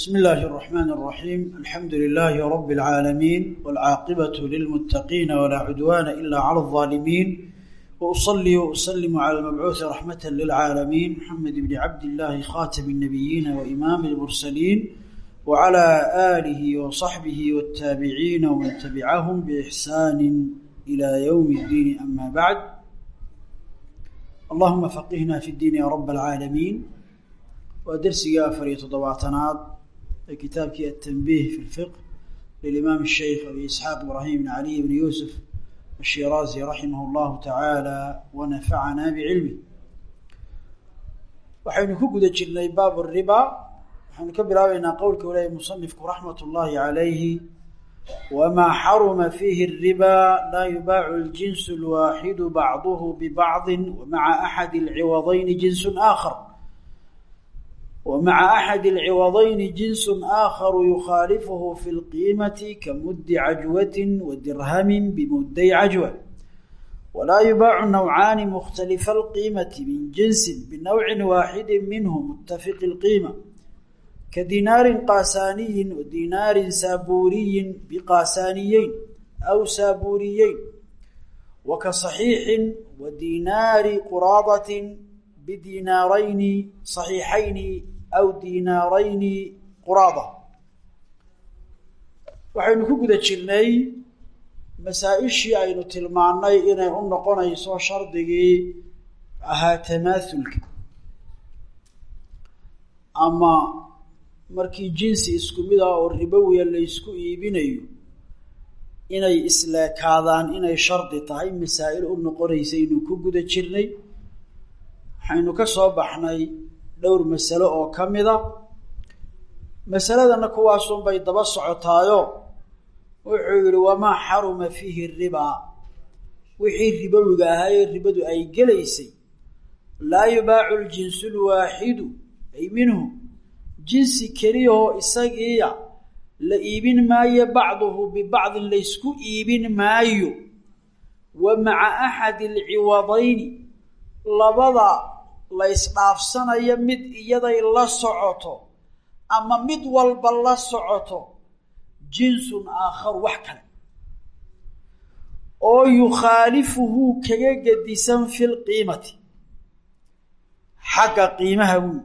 بسم الله الرحمن الرحيم الحمد لله رب العالمين والعاقبة للمتقين ولا عدوان إلا على الظالمين وأصلي وأسلم على المبعوث رحمة للعالمين محمد بن عبد الله خاتم النبيين وإمام المرسلين وعلى آله وصحبه والتابعين ومن تبعهم بإحسان إلى يوم الدين أما بعد اللهم فقهنا في الدين يا رب العالمين ودرسي أفر ee kitaabkii atanbiih fi lfiq lilimaam sheikh abi isxaaq ibrahim bn caliy bn yuusuf ashiraazi raximah llahu tacaala wanafacanaa bicilmi waxaynu ku guda jirnay baab riba. Waxaynu ka bilaabeynaa qowlka u lehy musanifku raxmat llahi calayhi wmaa xaruma fiihi الriba laa yubaacu اljinsu اlwaaxidu bacduhu bbacdi wmaca axadi اlciwadayni jinsu aakhar. ومع أحد العوضين جنس آخر يخالفه في القيمة كمد عجوة ودرهم بمدي عجوة ولا يباع نوعان مختلف القيمة من جنس بنوع واحد منه متفق القيمة كدينار قاساني ودينار سابوري بقاسانيين أو سابوريين وكصحيح ودينار قراضة bdinaarayni صaxiixayni aw dinaarayni quraada. Waxaynu ku guda jirnay masaa-ishii aynu tilmaannay inay u noqonayso shardigii ahaa tamaasulka ama markii jinsi isku mid ah oo ribowiya laysku iibinayo inay isleekaadaan inay shardi tahay masaa'il u noqonaysa inuu ku guda jirnay waxaynu ka soo baxnay dhowr masalo oo ka mida masaladana kuwaasun bay daba socotaayo. Wuxuu yihi wamaa xaruma fiihi ribaa wixii ribowiga ahaayee ribadu ay gelaysay. Laa yubaacu ljinsu lwaaxidu. Ay minhu jinsi keliyahoo isagiiya la iibin maayo bacduhu bibacdin laysku iibin maayo. Wa maca axadi alciwadayni labada la ysdhaafsanayo mid iyaday la socoto ama mid walba la socoto jinsun aakhar wax kale. Oo yukhaalifuhu kaga gedisan fi lqiimati xagga qiimaha wuy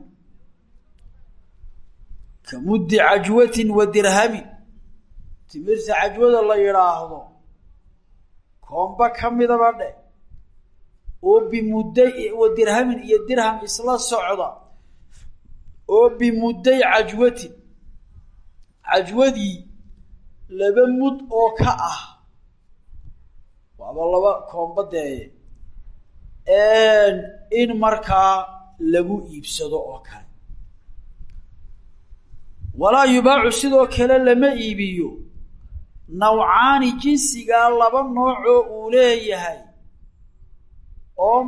ka muddi cajwatin wa dirhamin. Timirta cajwada la yidhaahdo koomba ka midaba dhe oo bimudday wa dirhamin iyo dirham isla socda oo bimudday cajwatin cajwadii laba mud oo ka ah waaba laba koombadeeye in markaa lagu iibsado oo kale. Walaa yubaacu sidoo kale lama iibiyo. Nawcaani jinsigaa laba noocoo uu leeyahay oo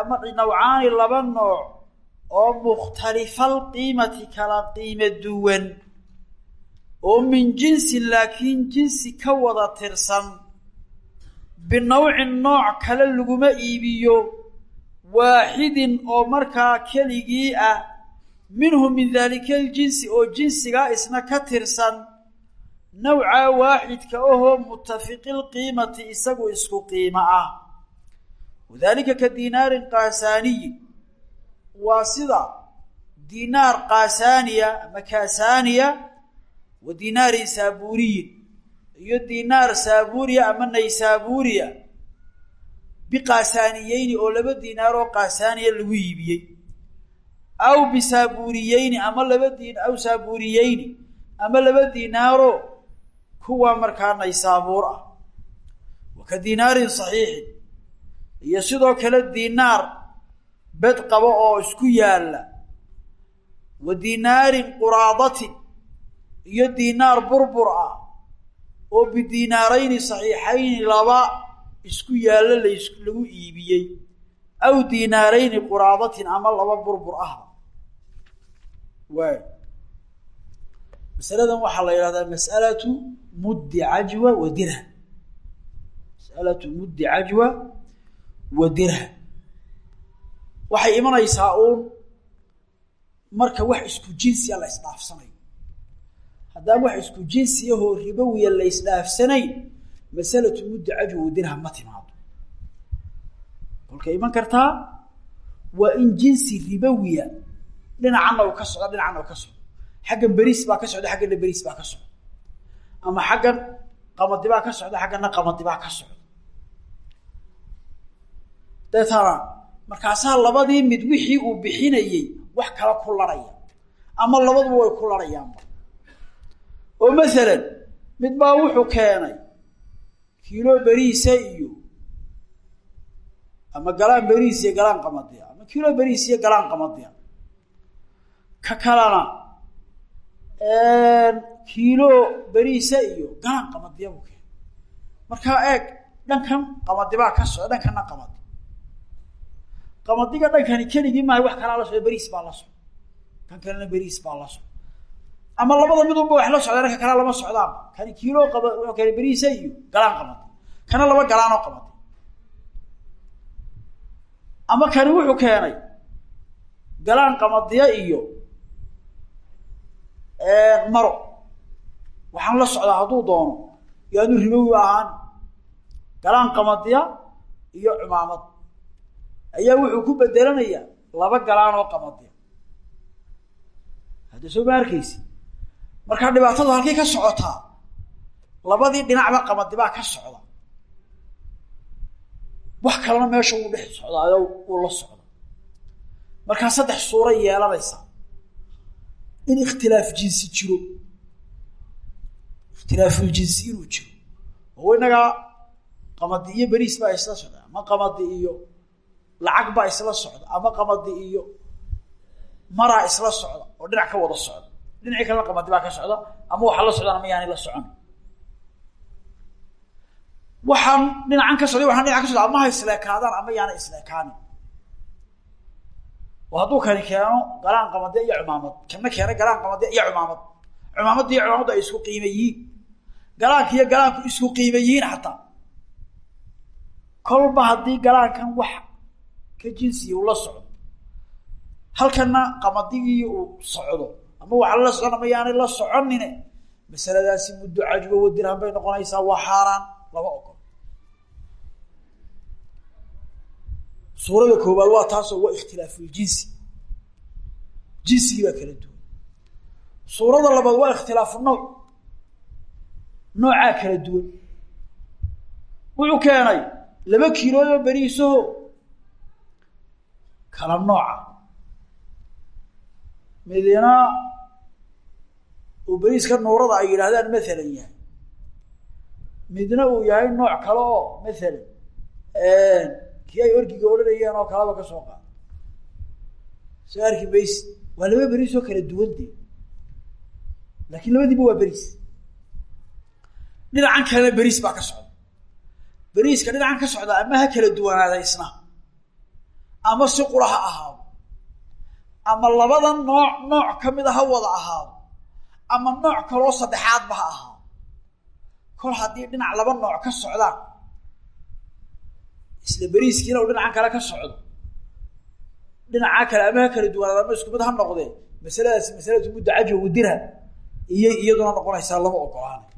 ama nawcaani laba nooc oo mukhtalifal qiimati kala qiimo duwan oo min jinsin laakiin jinsi ka wada tirsan. Binawcin nooc kale laguma iibiyo waaxidin oo markaa keligii ah. Minhu min daalika aljinsi oo jinsigaa isna ka tirsan. Nawcaa waaxidka ahoo mutafiqilqiimati isagu isku qiimo ah wadalika ka diinaarin qaasaaniyin waa sida diinaar qaasaaniya ama kaasaaniya wa diinaarin saabuuriyin iyo diinaar saabuuriya ama naysaabuuriya biqaasaaniyeyni oo laba diinaar oo qaasaaniya lagu iibiyey. Aw bisaabuuriyeyni ama laba diin aw saabuuriyeyni ama laba diinaaro kuwa markaa naysaabuur ah. Wa ka diinaarin saxiixin iyo sidoo kale diinaar bed qabo oo isku yaalla. Wa diinaarin quraadatin iyo diinaar burbur ah. Oo bidiinaarayni saxiixayni laba isku yaallo las lagu iibiyey. Aw diinaarayni quraadatin ama laba burbur ahba waay masaladan waxaa la yidhahdaa mas'alatu muddi cajwa wa dirham. Mas'alatu muddi cajwa wa dirham waxay imanaysaa uun marka wax isku jinsiya la isdhaafsanayo. Haddaan wax isku jinsiyahoo ribowiya la isdhaafsanayn masalatu mudda cajwa dirham ma timaado. Kolkay iman kartaa waa in jinsi ribowiya dhinacana uu ka socdo dhinacana uu ka socdo. Xaggan beriis baa ka socda xaggana beriis baa ka socda. Ama xaggan qamadi baa ka socda xaggana qamadi baa ka socda deetana markaasaa labadii mid wixii uu bixinayey wax kala ku laraya ama labaduba way ku larayaanba. Oo masalan mid baa wuxuu keenay kiilo beriisa iyo ama galaan beriis iyo galaan qamadiya ama kiilo beriis iyo galaan qamadiya. Ka kalena kiilo beriisa iyo galaan qamadiya buu keenay. Markaa eeg dhankan qamadibaa ka socda dhankana qamadi qamadiga dhankani keligii maaha wax kalaa la socda beriis baa la socda kan kalena beriis baa la socda ama labada midunba wax la socda dhanka kale lama socdaanba kani kiilo qaba wuxuu keenay beriisa iyo galaan qamadi. Kana laba galaanoo qamadi. Ama kani wuxuu keenay galaan qamadiya iyo maro. Waxaan la socdaa hadduu doono yaanu ribowi ahaan galaan qamadiya iyo cumaamad ayaa wuxuu ku bedelanayaa laba galaan oo qamadiya hadda soo ma arkaysi markaa dhibaatadu halkay ka socotaa labadii dhinacba qamadibaa ka socda. Wax kalena meesha wuu dhex socdaayo uu la socda. Markaa saddex suura yeelanaysaa in ikhtilaaf jinsi jiro. Ikhtilaafuljinsi inuu jiro. Oo inagaa qamadi iyo beriis baa isla socda ama qamadi iyo lacag baa isla socda ama qamadi iyo maraa isla socda oo dhinac ka wada socda. Dhinacii kalena qamadi baa ka socda ama waxaa la socdaan ama yaani la socon. Waxaan dhinacan ka socday waxaan dhinacan ka socda ama ha isleekaadaan ama yaana isleekaanin oo hadduu kani keeno galaan qamade iyo cumaamad. Kana keena galaan qamade iyo cumaamad. Cumaamadda iyo cumaamaddu ay isku qiime yihiin. Galaanka iyo galaanku isku qiime yihiin xataa kolba haddii galaankan wax ka jinsiya uu la socdo. Halkana qamadigii uu socdo ama waxa la socon ama la soconine masaladaasi muddo cajbo wadirhan bay noqonaysaa waa xaaraan lama ogol suurada koowaad waa taasoo waa ikhtilaafuljinsi jinsigii baa kala duwan. Suurada labaad waa ikhtilaafu nooc. Noocaa kala duwan. Wuxuu keenay laba kiilooyo beriisaho kala nooca. Midina uu beriiska nuurada ay yidhaahdaan mathalan yahay. Midna uu yahay nooc kale oo mathalan. Kii ay orgiga odhanayeen oo kalaba ka soo qaada soo arki waa laba beriis oo kala duwan dee. Laakiin labadiiba waa beriis dhinacan kalena beriis baa ka socda. Beriiska dhinacan ka socda ama ha kala duwanaada isna ama si qura ha ahaado. Ama labada nooc nooc kamida ha wada ahaado. Ama nooc kaloo saddexaadba ha ahaado. Kol haddii dhinac laba nooc ka socdaan isla beriiskiina uu dhinacan kale ka socdo. Dhinacaa kale ama ha kala duwanaada ama isku mid ha noqdee masaladaasi masalatu mudda cajwa dirham iyay iyaduna noqonaysaa lama ogolaanay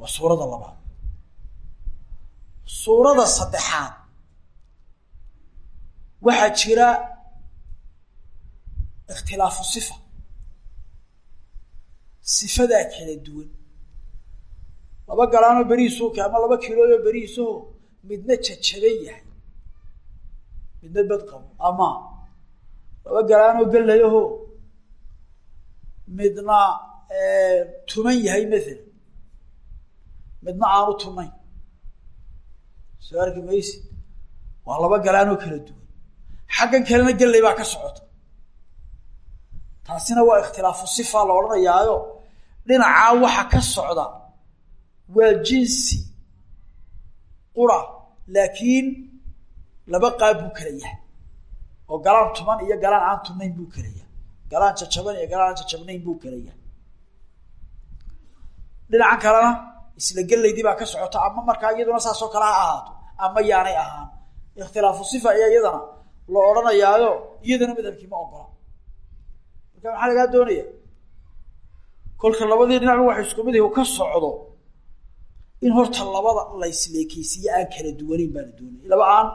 waa suurada labaad. Suurada saddexaad waxaa jira ikhtilaafu sifa. Sifadaa kala duwan. Laba galaanoo beriisuuka ama laba kiilooyo beriisuho midna jajaban yahay. Midna bad qabo ama laba galaanoo gelayaho midna tuman yahay mathalan midna aanu tunayn soo arki waa laba galaanoo kala duwan xaggan kalena gelay baa ka socota. Taasina waa ikhtilaafu sifa la odhanayaayo. Dhinacaa waxa ka socda waa jinsi qura laakiin laba qaab buu kala yahay. Oo galaan tuman iyo galaan aan tunayn buu kala yahay. Galaan jajaban iyo galaan aan jajabnayn buu kala yahay. Dhinacan kalena isla gelaydii baa ka socota ama markaa iyaduna saasoo kale ha ahaato ama yaanay ahaan. Ikhtilaafu sifa ayaa iyadana la odhanayaayo iyadana madhabkii ma ogola. Marka maxaa lagaa doonaya kolka labadii dhinacba waxa isku mid ka socdo in horta labada la isleekeysiiyo aan kala duwaneyn baa la doonaya. Laba aan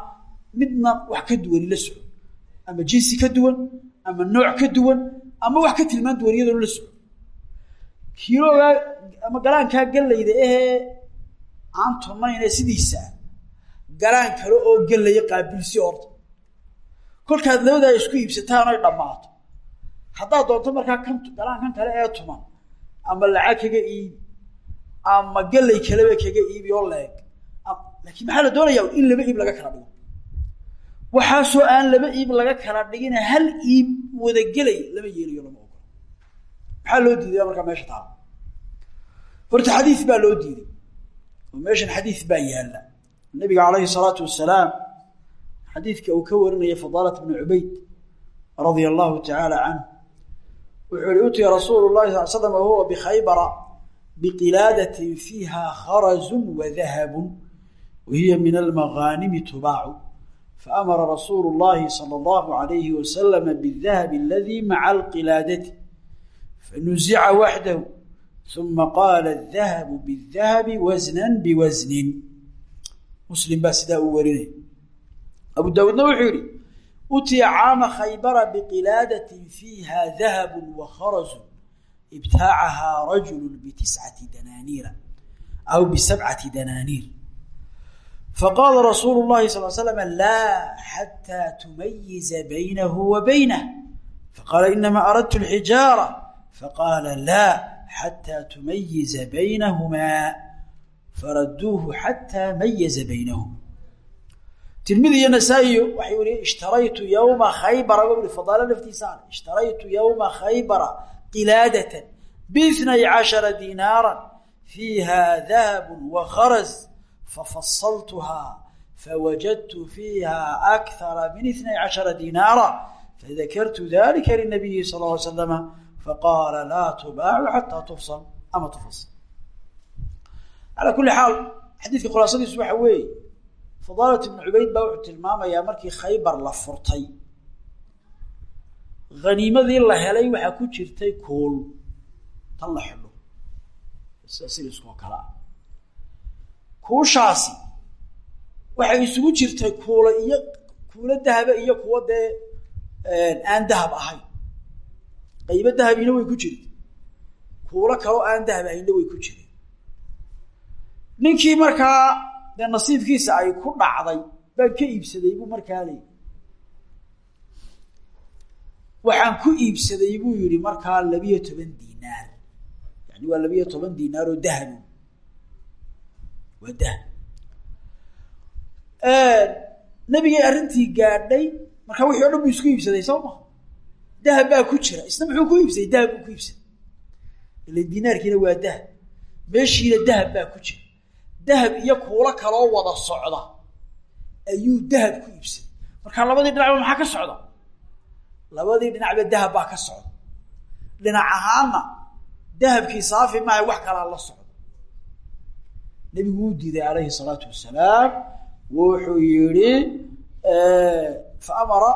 midna wax ka duwani la soco ama jinsi ka duwan ama nooc ka duwan ama wax ka tilmaan duwan iyadoona la soco kiiloogaa ama galaankaa gallayda ahee aan tunaynee sidiisaa galaan kale oo gallaya qaabilsi horta kolkaad labadaa isku iibsataan oy dhammaato haddaad doonto markaa kan galaan kale ee tuman ama lacag kaga iibi ama gallay kaleba kaga iibi oo leeg laakiin maxaa la doonayaa in laba iib laga kala dhigo? Waxaasoo aan laba iib laga kala dhigina hal iib wadagelay lama yeelayo lama ogola maxaa loo diidaya markaa meesha taala horta xadiis baa loo diiday. Oo meeshan xadiis baa yaalla. Nabiga calayhi salaatu wasalaam xadiidka uu ka warinaya fadaalat bnu cubayd radia allahu tacaala canhu. Wuxuu yihi utiya rasuulu llahi sal slam wahuwa bikhaybara biqilaadatin fiiha kharazun wadahabun wahiya min almaghaanimi tubaacu. Faamara rasuulu llahi sala allahu alayhi wasalama bidahabi aladi maca alqilaadati fanuzica waxdahu uma qaala adahabu bidahabi wasnan biwasnin muslim baa sidaa uu warinay abu daawuudna wuxuu yihi utiya caama khaybara biqilaadatin fiiha dahabu wa kharazu ibtaacahaa rajulu bitiscati danaaniira aw bisabcati danaaniir. Faqaala rasuulu llahi sal slam laa xataa tumayiza baynahu wa baynah faqaala inama aradtu lxijaara faqaala laa xataa tumayiza baynahumaa faraduuhu xataa mayaza baynahum tirmidi iyo nasaa-iyo waxay weriye ishtaraytu yowma khaybara wa i fadaalo laftiisaan ishtaraytu yowma khaybara qilaadatan biitnay cashara diinaaran fiiha dahabun wa kharaz fafasaltuhaa fawajadtu fiiha akhara min itnay cashara diinaara fadakartu dalika linabiyi sal ly slama faqaala laa tubaacu xataa tufsal. Ama tufasal calaa kulli xaal xadiidka khulaasadiisu waxa weeye fadaalat ibnu cubayd baa wuxuu tilmaamayaa markii khaybar la furtay. Haniimadii la helay waxaa ku jirtay kuul tan la xidho. Sida siliskoo kale ah kuushaasi waxay isugu jirtay kuula iyo kuulo dahaba iyo kuwa dee aan dahab ahayn. Qaybo dahabina way ku jirta kuulo kaloo aan dahab ahaynna way ku jireen ninkii markaa dee nasiibkiisa ay ku dhacday baan ka iibsaday buu markaa leey waxaan ku iibsaday buu yihi markaa labiyo toban dinaar. Yani waa labiyo toban dinaar oo dahabu waa dahab. Nabigay arrintii gaadhay markaa wixii o dhan buu isku iibsaday soo ma dahab baa ku jira. Isna muxuu ku iibsaday? Dahab buu ku iibsaday. Ila dinaarkiina waa dahab. Meeshiina dahab baa ku jira dahab iyo kuulo kaloo wada socda ayuu dahab ku iibsaday markaa labadii dhinacba maxaa ka socda? Labadii dhinacba dahab baa ka socda. Dhinac ahaanna dahabkii saafi maaha wax kalaa la socda. Nebigu wuu diiday calayhi salaatu wasalaam wuxuu yihi fa amara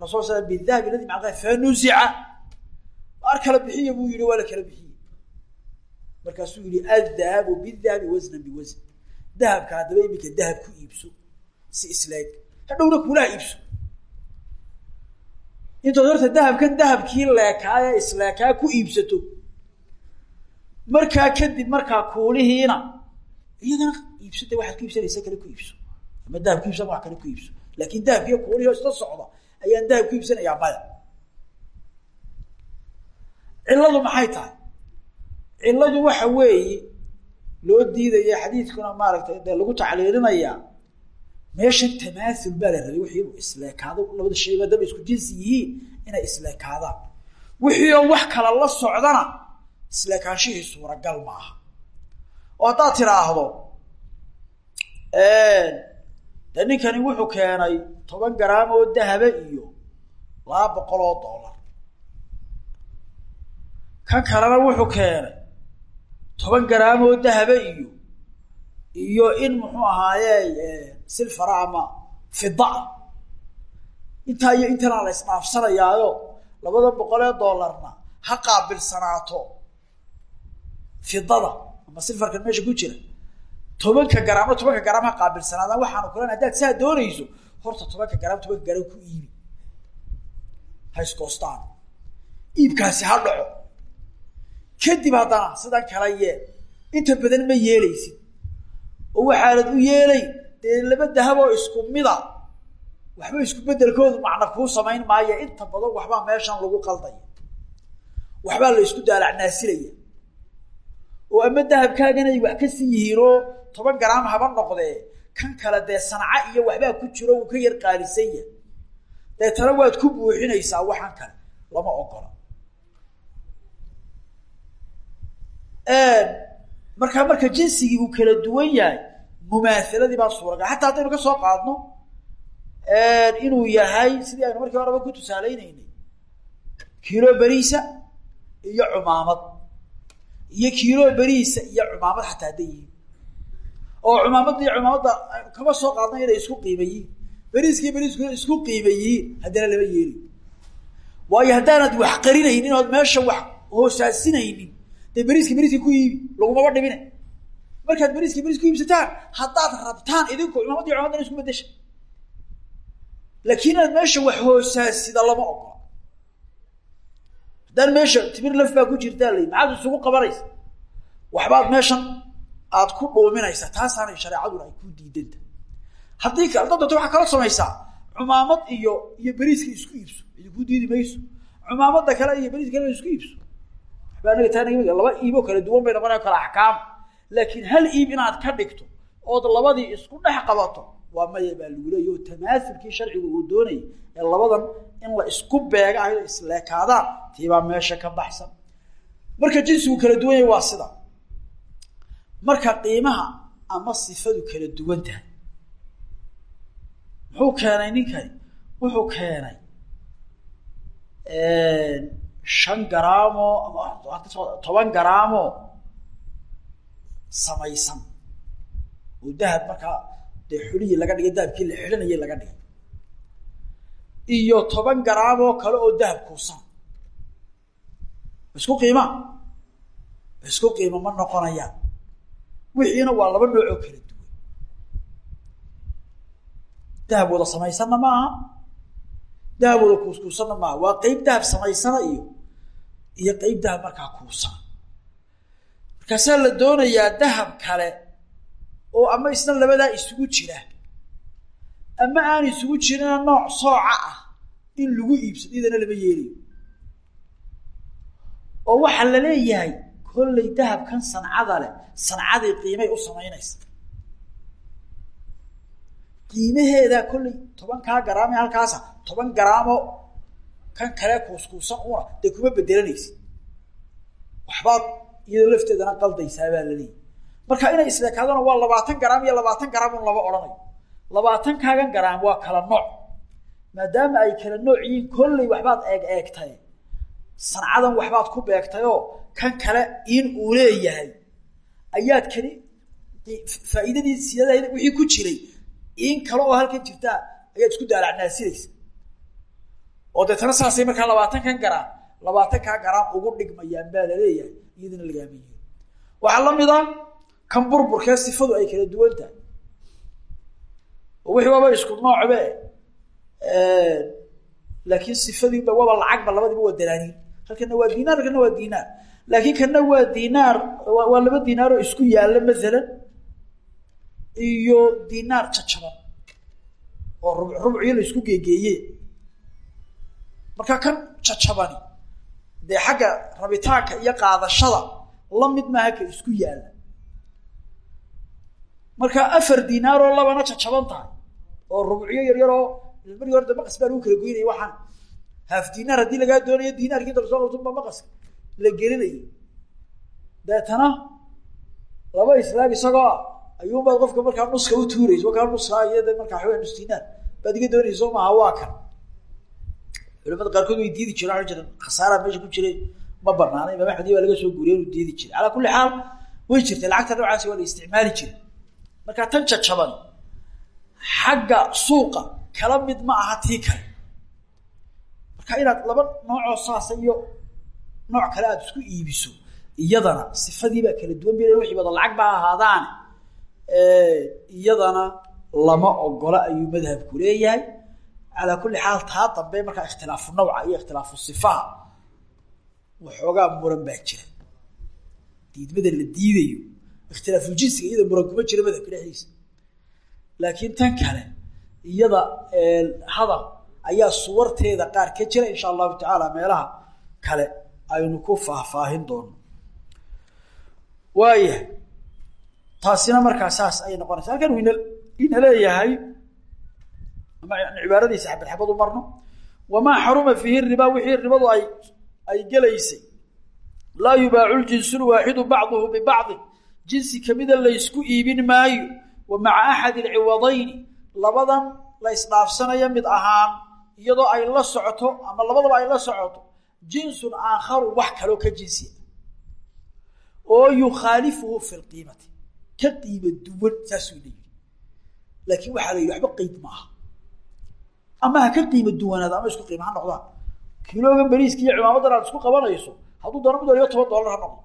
rasul sl bidahabi aladi maa fanuzica ar kala bixiya buu yihi waa la kala bixiye markaasuu yihi adahabu bidahabi wasnan biwasn dahabka haddaba iminka dahab ku iibso si isleeg. Hadhowna kuulaha iibso. Intood horta dahabkan dahabkii leekaaye isleekaa ku iibsato. Markaa kadib markaa kuulihiina iyadana iibsada waxaad ku iibsanaysa kale ku iibso. Ama dahab ku iibsan wax kale ku iibso. Laakin dahabkiiyo kuulihii oo socda ayaan dahab ku iibsanayaa maya. Cilladu maxay tahay cilladu waxa weeye loo diidaya xadiidkuna maaragtay dee lagu tacliilinayaa meeshan tamaathul baa la rabay wixii isleekaado labada shay maadaama isku jinsi yihiin inay isleekaadaan wixii oo wax kala la socdana isleekaanshihii suuragal ma aha. Oo haddaad tidhaahdo de ninkani wuxuu keenay toban garaam oo dahaba iyo laba boqol oo dollar. Kan kalena wuxuu keenay toban garaam oo dahaba iyo iyo in muxuu ahaaye silfara ama fidaa intaa iyo intanaa la isdhaafsanayaayo labada boqol ee dollarna ha qaabilsanaato fidada ama silfarkan meesha ku jira. Tobanka garaamna tobanka garaam ha qaabilsanaadaan. Waxaanu kulan haddaad saa doonayso horta tobanka garaam tobanka garaam ku iibi. Ha iskoostaan iibkaasi ha dhaco kadib haddana sidan kala yeel inta badan ma yeelaysid. Oo waxaanad u yeelay dee laba dahaboo isku mida waxba isku bedelkoodu macna kuu samayn maayo inta badan waxbaa meeshan lagu qaldaya. Waxbaa la isku daalacnaasilaya oo ama dahabkaagan ay wax ka sii yihiin oo toban garaam haba noqdee kan kale dee sanca iyo waxbaa ku jiro uu ka yar qaalisan yahay deetana waad ku buuxinaysaa waxaan kale lama ogola markaa marka jinsigii uu kala duwan yahay mumaahaladii baa suuragal. Hataa haddaynu ka soo qaadno inuu yahay sidii aynu markii horeba ku tusaaleyneynay kiilo beriisa iyo cumaamad. Iyo kiilo beriisa iyo cumaamad xataa hadday yihiin. Oo cumaamadda iyo cumaamadda kama soo qaadna inay isku qiima yihiin. Beriiska iyo beriisku isku qiima haddana lama yeeli waayo haddaanad wax qarinaynin ood meesha wax hoosaasinaynin dee beriiska beriiska ku iibi lagumaba dhibine. Markaad beriiska beriis ku iibsataan haddaad rabtaan idinku cumaamad iyo cumamadana isku bedesha laakiin inaad meesha wax hoosaasida lama ogola. Haddaan meesha timir laf baa ku jirtaa la maxaad isugu qabanaysa. Waxbaad meeshan aad ku dhuuminaysa taasaanay shareecaduna ay ku diidanta. Haddii kale dad doonta waxaa kala samaysaa cumaamad iyo iyo beriiska isku iibso idinku diidi mayso. Cumaamadda kale iyo beriiska kale isku iibso waxba anaga taa naga laba iiboo kala duwan bay noqonaya kala axkaam. Laakiin hal iib inaad ka dhigto ood labadii isku dhex qabato waa maya baa lagu leeya oo tamaasulkii sharcigu uu doonayay ee labadan in la isku beega ayo isleekaadaan tiibaa meesha ka baxsan. Marka jinsigu kala duwan yahay waa sida. Marka qiimaha ama sifadu kala duwan tahay. Muxuu keenay ninkani wuxuu keenay shan garaamoo ama toban garaamoo samaysan. Oo dahab markaa dee xuliyi laga dhigay dahabkii la xidhanayay laga dhigay. Iyo toban garaam oo kale oo dahab kuusan isku qiima? Isku qiimo ma noqonayaan. Wixiina waa laba nooc oo kala duwan. Dahab wada samaysanna ma aha dahab wada kuuskuusanna maaha? Waa qeyb dahab samaysana iyo iyo qeyb dahab markaa kuusan markaasaa la doonayaa dahab kale oo ama isna labadaa isugu jira. Ama aan isugu jirina nooc sooca ah in lagu iibsado iyadana lama yeelayo oo waxaa la leeyahay kollay dahabkan sancada leh sancadii qiimay u samaynaysa. Qiimaheedaa kollay tobankaa garaam ee halkaasa toban garaamoo kan kale kuuskuusan una dee kuma bedelanaysa waxbaad iyadoo lafteedana qaldaysaa baa la leeyahy marka inay isleekaadona waa labaatan garaam iyo labaatan garaam un lama odhanayo labaatan kaagan garaam waa kala nooc. Maadaama ay kala nooc yihiin kollay waxbaad eeg eegtay. Sancadan waxbaad ku beegtay oo kan kale in uu leeyahay. Ayaad kani faa'iidadii siyadayd wixii ku jiray. In kale oo halkan jirtaa ayaad isku daalacnaasinaysa oo deetana saasay markaa labaatankan garaam labaatankaa garaam ugu dhigmayaan baa la leeyahay iyadana lagaama waxaa la mid a kan burburkee sifadu ay kala duwan tahay. Wixii waaba isku noocbe laakiin sifadiiba waba lacagba labadiiba waa dalaaniin halkana waa dinaar halkana waa dinaar laakiin kana waa dinaar waa laba dinaar oo isku yaalla maalan iyo dinaar jajaban oo rub rubciyo la isku geegeeye marka kan jajabani dee xagga rabitaanka iyo qaadashada la mid maaha ka isku yaalla marka afar dinaar oo labana jajaban tahay oo rubciyo yaryaroo markii hore de maqas baa lagu kala goynaya waxaan. Haaf dinaar haddii lagaa doonayo dinaarkii inta la soo qabtunba maqaska la gelinaya deetana laba islaam isagoo ah ayuunbaad qofka markaa nuska u tuuraysa wakaa nuskaa iyo de markaa xoogaa nus dinaar. Baad iga doonaysa soo waa kan culamada qaarkood way diidi jireen ohan jireen khasaaraa meesha ku jiray ma banaana imaam axmed baa laga soo guuriya inuu diidi jiray. Calaa kulli xaal way jirtay lacagta noocaasi waa la isticmaali jiray. Marka tan jajaban xagga suuqa kala mid ma aha tii kale. Marka inaad laba noocoo saasa iyo nooc kale aada isku iibiso iyadana sifadii baa kala duwan ba wixii wada lacag baa ahaadaan iyadana lama ogola ayuu madhabku leeyahay calaa kulli xaal taa dambe markaa ikhtilaafu nawca iyo ikhtilaafu sifaha waxoogaa muran baa jira. Diidmada la diidayo ikhtilaafu jinsiga iyada muran kuma jira madhabka dhexdiisa. Laakiin tan kale iyada hadal ayaa suwarteeda qaar ka jira insha allahu tacaala meelaha kale aynu ku faahfaahin doono. Waaya taasina markaa saas ayay noqonaysa halkan ina ina leeyahay ama cibaaradiisa xabad xabad u marno. Wamaa xaruma fiihi ribaa wixii ribadu ay ay gelaysay. Laa yubaacu ljinsu lwaaxidu bacduhu bibacdin jinsi kamida laysku iibin maayo. Wa maca axadi alciwadayni labadan la isdhaafsanaya mid ahaan iyadoo ay la socoto ama labadaba ay la socoto. Jinsun aakharu wax kaloo ka jinsi oo yukhaalifuhu fi lqiimati ka qiimo duwan saasuu la yidhi laakiin waxaa la yidhi ama ha ka qiimo duwanaada ama isku qiima ha noqdaan. Kilooga beriiska iyo aad isku qabanayso hadduu doona mid toban dollar ha noqdo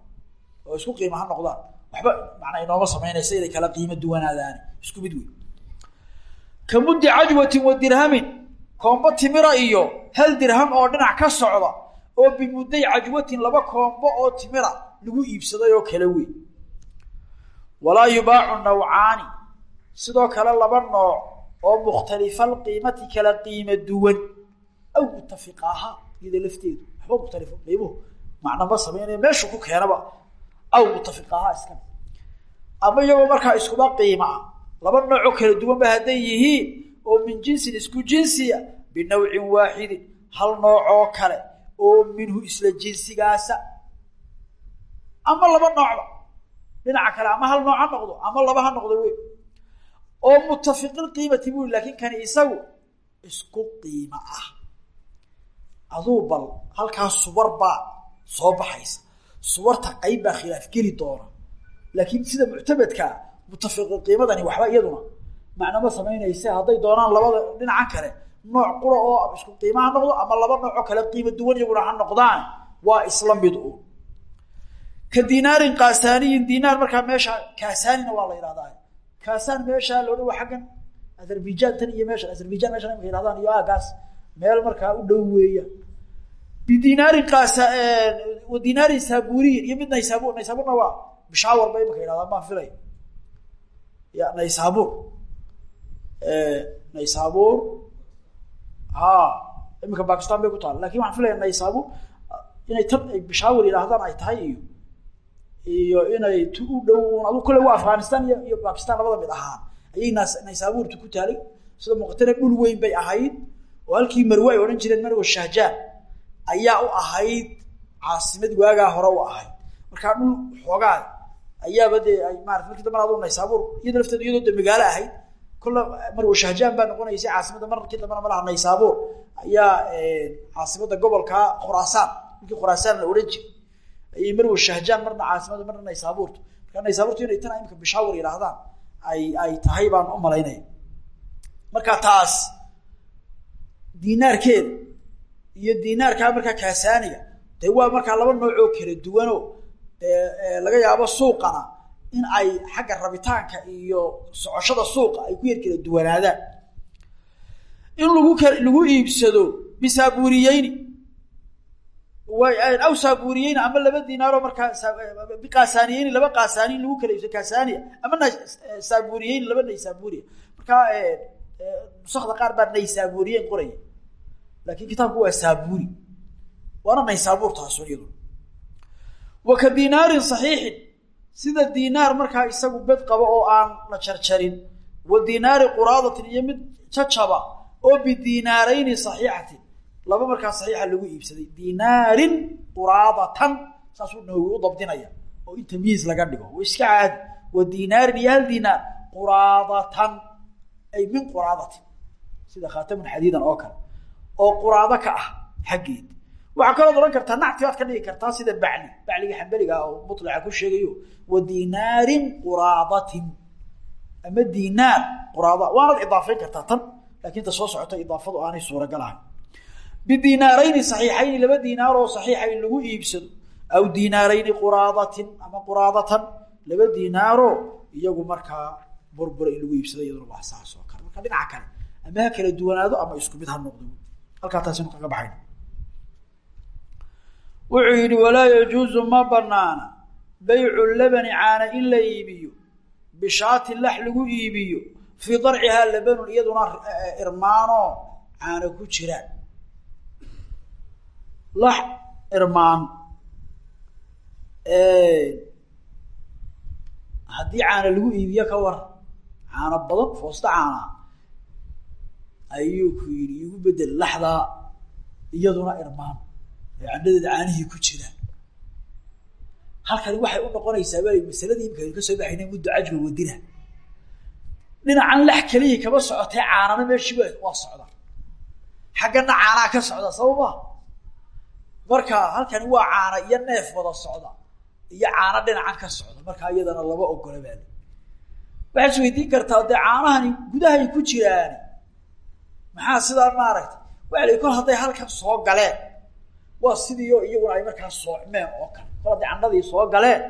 oo isku qiima ha noqdaan. Waxba macnaa inooma samaynaysa inay kala qiimo duwanaadaani. Isku mid wey ka muddi wa dirhamin koombo timira iyo hal dirham oo dhinac ka socda oo bimudday cajwatin laba koombo oo timira lagu iibsaday oo kala wey walaa yubaacu nawcaani sidoo kale laba nooc oo mukhtalifalqiimati kala qiimo duwan. Aw mutafiqaaha iyada lafteedu. Waxba mukhtalif qiimuhu. Macnama samaynaya meeshu ku keenaba. Aw mutafiqaaha iska. Ama iyagoo markaa iskuba qiima. Laba noocoo kala duwan ba hadday yihiin oo min jinsin isku jinsiya binawcin waaxidin hal nooc oo kale oo minhu isla jinsigaasa. Ama laba noocba dhinaca kale ama hal nooc noqdo ama laba noqdo wey oo mutafiqilqiimati bui laakiin kani isagu isku qiimo ah. Aduu bal halkaas suwar baa soo baxaysa. Suwarta qayb baa khilaaf geli doona. Laakiin sida muctabadkaa mutafiqilqiimadani waxba iyaduna macnama samaynayse hadday doonaan labada dhinacan kale nooc qura oo isku qiima noqdo ama laba nooc oo kale qiimo duwan iyaguna ha noqdaan waa isla mid u. Ka dinaarin kasaaniyin dinaar markaa meesha kasaanina waa la yidhahdaa kaasaan meeshaa loo dhawa xaggan? Azerbaijan tan iyo meeshan azerbaijan meeshan imaka yidhahdaan iyo aagaas meel markaa u dhow weeya. Bidinaarin kaasa wa dinaarin saaburiyin iyo mid naysaabuur naysaabuurna waa bishaawar ba imaka yidhahdaan baan filay ya naysaabuur. Naysaabuur. Ha imika bakistan bay ku taala laakiin waxaan filaya naysaabuur inay tan ay bishaawar yidhaahdaan ay tahay iyo iyo inay t u dhow adu kule waa afghanistan iyo bakistan labada mid ahaan. Ayay naysaabuurta ku taalay sida muuqatana dhul weyn bay ahayd oo halkii marwe ay odhan jireen marwa shahjaan ayaa u ahayd caasimad waagaa hore u ahayd. Markaa dhul xoogaa ayaaba dee ay maarata markii dambana adu naysaabuur iyada lafteedu iyadoo de magaalo ahayd. Kolla marwa shahjaan baa noqonaysay caasimadda markii dambana malaha naysaabuur ayaa caasimadda gobolka khuraasaan markii khuraasaan la odhan jiray ayay marwa shahjaan marna caasimada marna naysaabuurtu markaa naysaabuurtu inay tan imika bishaawar yidhaahdaan ay ay tahay baan u malaynaya marka taas dinaarkeeda iyo dinaarkaa markaa kaasaaniga dee waa markaa laba nooc oo kala duwano dee laga yaabo suuqana in ay xagga rabitaanka iyo socoshada suuqa ay ku yar kala in lagu k lagu iibsado bisaabuuriyeyni aw saabuuriyeyni ama laba dinaaroo markaa biqaasaaniyeyni laba qaasaaniyin lagu kala iibsado kasaaniya ama na saabuuriyeyni laba naysaabuuriya markaa nusakda qaar baa naysaabuuriyeyn qoraya. Laakin kitaabku waa saabuuri. Waana naysaabuur taasun iyadu. Wa ka dinaarin saxiixin. Sida dinaar markaa isagu bed qabo oo aan la jarjarin wa dinaari quraadatin iyo mid jajaba oo bidinaarayni saxiixatin laba markaa saxiixa lagu iibsaday. Dinaarin quraadatan saasuu nawowi u dabdinaya oo in tamyiiz laga dhigo. Wa iska caadi. Wa dinaarin iyo dinaar quraadatan ay min quraadatin. Sida khaatamun xadiidan oo kale. Oo quraado ka ah xaggeed. Waxaa kalood odhan kartaa nacti baad ka dhigi kartaa sida bacli. Bacliga xambeliga oo mutlaca ku sheegayo wa dinaarin quraadatin. Ama dinaar quraada waanad idaafayn kartaa tan laakiin ta soo socota idaafadu aanay suuragal ahay bidinaarayni saxiixayni laba dinaar oo saxiixa in lagu iibsado. Aw dinaarayni quraadatin ama quraadatan laba dinaaro iyagu markaa burbura in lagu iibsado iyaduna waa saas oo kale. Marka dhinaca kale ama ha kala duwanaado ama isku mid ha noqdo. Halkaa taasinu kaga baxayn wuxuu yidhi walaa yajuuzu ma banaana baycu labani caana in la iibiyo bishaatin lax lagu iibiyo fii darcihaa labanun iyaduna irmaanoo caana ku jiraan lax irmaan. Haddii caana lagu iibiyo ka war caano badan foosta caana ayuu ku yidhi igu bedel laxdaa iyaduna irmaan. Ee candhadeeda caanihii ku jiraan halkani waxay u noqonaysaa bal masaladii imika aynu ka soo baxayna muddo cajba wadina dhinacan lax keliyii kama socotee caanana meeshii wa waa socda. Xaggana caanaa ka socda sababa marka halkani waa caana iyo neef wada socda iyo caano dhinacan ka socda markaa iyadana lama ogola baali waxaad isweydiin kartaa dee caanahani gudahay ku jiraan maxaa sidaa maaragtay? Waa la kol hadday halkan soo galeen waa sidii oo iyaguna ay markaa soocmeen oo kale. Kol hadday candhadii soo galeen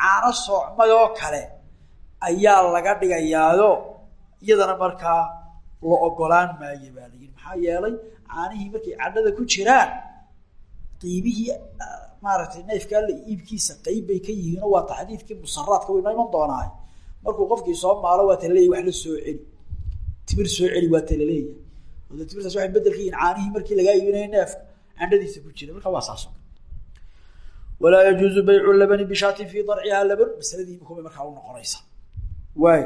caano soocmay oo kale ayaa laga dhigayaayo iyadana markaa la ogolaan maayo baa la yidhi. Maxaa yeelay caanihii markay candhada ku jiraan qiimihii maaragtay neefkaa la iibkiisa qeyb bay ka yihiinoo waa taxdiidkii musaraadka waynoo iman doonaayo. Markuu qofkii soo maalo waa talaleeyahy wax la soo celi. Timir soo celi waa talaleeyahy o de timirtaas waxay bedel ka yihiin caanihii markii lagaa iibinayo neefka candhadiisa ku jira. Marka waa saas walaa yajuuzu baycu labani bishaatin fii darcihaa laban. Masaladii imika bay markaa u noqonaysa. Waay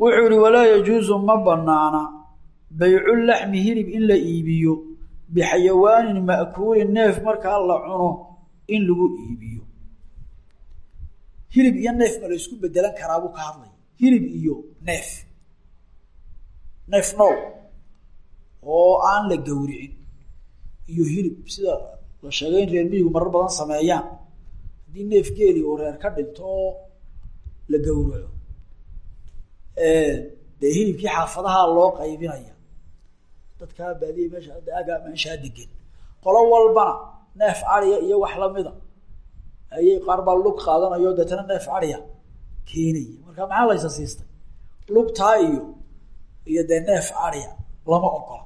wuxuu yihi walaa yajuuzu ma banaana baycu laxmi hilib in la iibiyo bixayawaanin ma'kuulin neef markaa la cuno in lagu iibiyo hilib iyo neef ma la isku bedelan karaa buu ka hadlaya hilib iyo neef neef nool oo aan la gawricin iyo hilib sida la sheegay in reer miyigu marar badan sameeyaan haddii neef geeli oo reer ka dhinto la gawraco dee hilibkii xaafadaha loo qaybinaya dadkaa baadiya meesha aga meeshaa degan qolo walbana neef ariya iyo wax lamida ayay qaar lug qaadanayo deetana neef ariya keenaya. Marka maxaa laysa siistay? Lugtaa iyo iyo dee neef ariya lama ogola.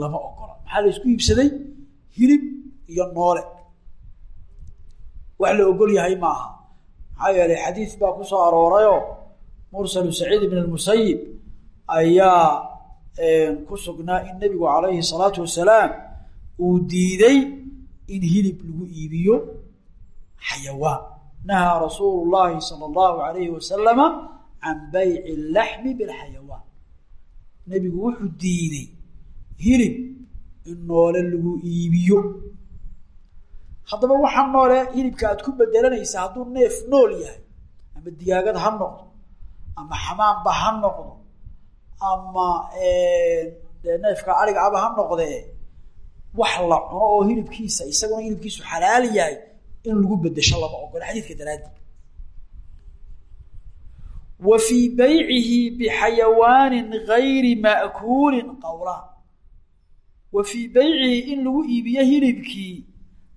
Lama ogola. Maxaa la isku iibsaday? Hilib iyo noole. Wax la ogol yahay maaha. Maxaa yeelay xadiis baa ku soo aroorayoo mursalu saciid ibn almusayib ayaa ku sugnaa in nabigu calayhi salaatu wasalaam uu diiday in hilib lagu iibiyo xayawaan. Nahaa rasuulu llahi sala allahu alayhi wasalama can bayci laxmi bilxayawaan nebigu wuxuu diiday hilib in noole lagu iibiyo. Haddaba waxaa noole hilibka aad ku bedelanaysaa hadduu neef nool yahay ama digaagad ha noqdo ama xamaanba ha noqdo ama neefka ariga aba ha noqdee wax la cuno oo hilibkiisa isaguna hilibkiisu xalaal yahay in lagu bedesho lama ogola xadiidka daraaddi. Wa fii baycihi bixayawaanin gayri ma'kuulin qowlaan wa fii baycihi in lagu iibiyo hilibkii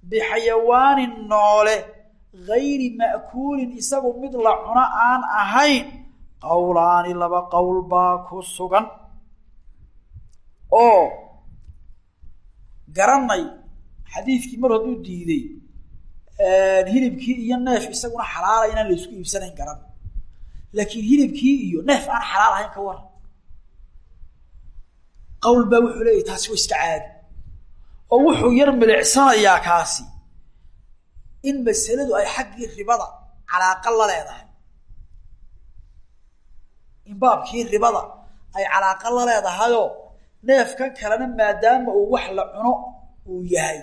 bixayawaanin noole gayri ma'kuulin isagu mid la cuno aan ahayn qowlaani laba qowl baa ku sugan oo garanay xadiidkii mar hadduu diiday hilibkii iyo neef isaguna xalaala inaan la isku iibsanayn garan. Laakiin hilibkii iyo neef aan xalaal ahayn ka waran qowl baa wuxuu leeyahy taasi waa iska caadi. Oo wuxuu yar milicsanayaa kaasi in masaladu ay xaggii ribada calaaqa la leedahay in baabkii ribada ay calaaqa la leedahayoo neefkan kalena maadaama uu wax la cuno uu yahay.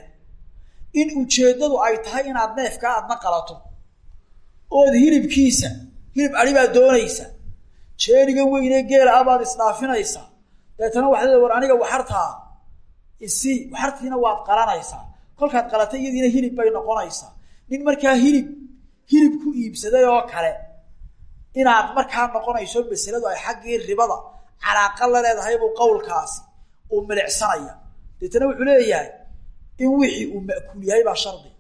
In ujeeddadu ay tahay inaad neefkaa aadna qalato ood hilibkiisa hilib baad doonaysa. Jeeniga weynee geela ah baad isdhaafinaysaa deetana leeda war aniga waxartaa isii waxartiina waad qalanaysaa kolkaad qalatay iyadiina hilib bay noqonaysaa nin markaa hilib hilib ku iibsaday oo kale inaad markaa noqonayso masaladu ay xaggii ribada calaaqa la leedahay buu qowlkaasi uu milicsanaya. Deetana wuxuu leeyahay in wixii uu ma'kuul yahay baa shardi.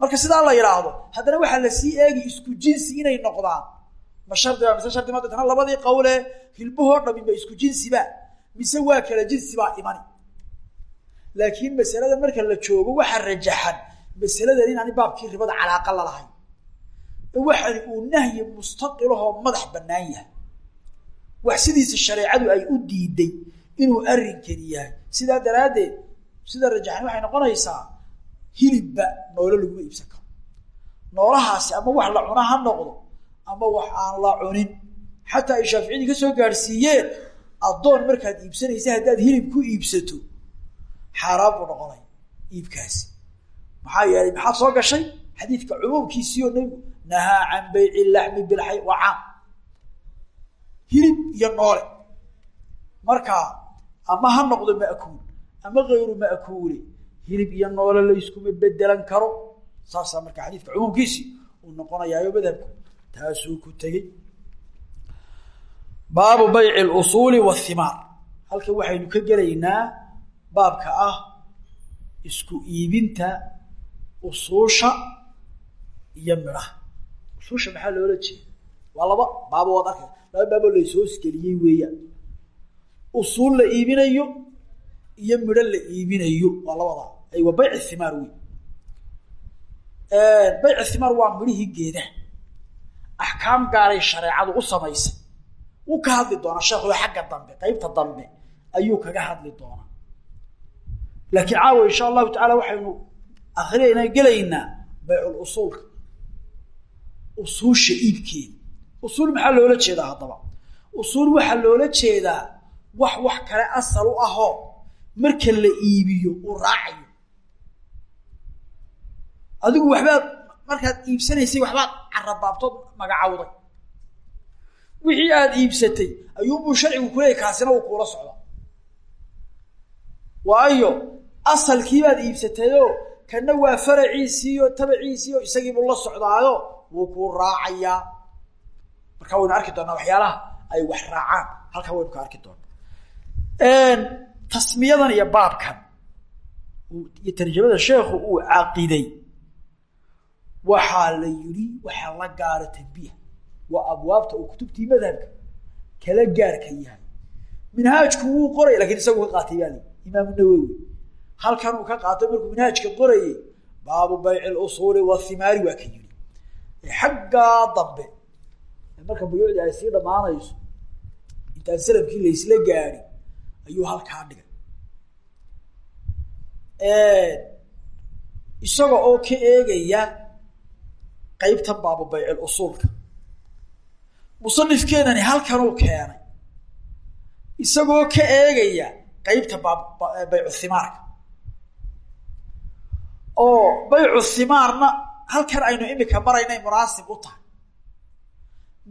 Marka sidaa la yidhaahdo haddana waxaa la sii eegi isku jinsi inay noqdaan. Ma shardiba mise shardi ma deetana labadii qawle hilbahoo ma isku jinsiba mise waa kala jinsi baa imani. Laakiin masalada marka la joogo waxaa rajaxan masaladan inaani baabkii ribada calaaqa lalahayn ee waxani uu nahyi mustaqilahoo madax bannaan yahay. Wax sidiisa shareecadu ay u diiday inuu arrinkani yahay sidaa daraaddeed sida rajaxan waxay noqonaysaa hilibba noolo laguma iibsan karo. Noolahaasi ama wax la cuna ha noqdo ama wax aan la cunin. Xataa ay shaaficiyadii ka soo gaadhsiiyeen addoon markaad iibsanaysa haddaad hilib ku iibsato xaaraan buu noqonaya iibkaasi. Maxaa yeelay maxaad soo gashay? Xadiidka cumuumkiisiioo nabigu nahaa can bayci laxmi bilxay waa caam hilib iyo noole marka ama ha noqdo ma'kuul ama kayru ma'kuule hilib iyo noole la iskuma bedelan karo saasaa marka xadiidka cumuumkiisii uu noqonayaayo madhabku taasuu ku tegey baabu bayci lusuuli wاhimaar halkan waxaynu ka gelaynaa baabka ah isku iibinta usuusha iyo midhaha usuusha maxaa loola jeeda waa laba baabo waad arkay laba baaboo laysoosgeliyey weeyaan. Usuul la iibinayo iyo midho la iibinayo. Waa labadaa ay waa bayc himaar wey bayc himaar waa midhihii geedaha. Axkaam gaaray shareecadu u samaysay wuu ka hadli doonaa sheekhuyo xagga dambe qeybta dambe ayuu kaga hadli doonaa laakiin caawa insha allahu tacaala waxaynu akrinayna gelaynaa baycul usuulka usuusha iibkeeda. Usuul maxaa loola jeedaa haddaba? Usuul waxaa loola jeedaa wax wax kale asal u ahoo marka la iibiyo uu raacayo. Adigu waxbaad markaad iibsanaysay waxbaad carabaabtood magacawday wixii aada iibsatay ayuunbuu sharcigu kuleeyay kaasina uu kuula socda waayo asalkiibaad iibsatayoo kana waa faraciisiiyo tabaciisiiyo isagiibuu la socdaayo wuu kuu raacayaa markaa waynu arki doonaa waxyaalaha ay wax raacaan. Halkaa waynu ka arki tasmiyadan iyo baabkan iyo tarjamada sheekhu uu caqiday waxaa la yidhi waxaa la gaara tanbiih. Waa abwaabta uu kutubtii madhabka kala gaarka yahay. Minhaajku wuu qoraya laakiin isagu ka qaatay baa li imaamu halkan uu ka qaatay markuu minhaajka qorayay baabu bayci lusuuli wathimaari waa ka yidhi xaggaa dambe. Marka buyuucdii ay sii dhammaanayso intaan salamkii laysla gaadhin ayuu halkaa dhigay. Isaga oo ka eegaya qeybtan baabu baycil usuulka. Musanifkeenani halkanuu keenay. Isagoo ka eegaya qeybta baab baycu himaarka oo baycu himaarna halkan aynu imika maraynay munaasib u tahay.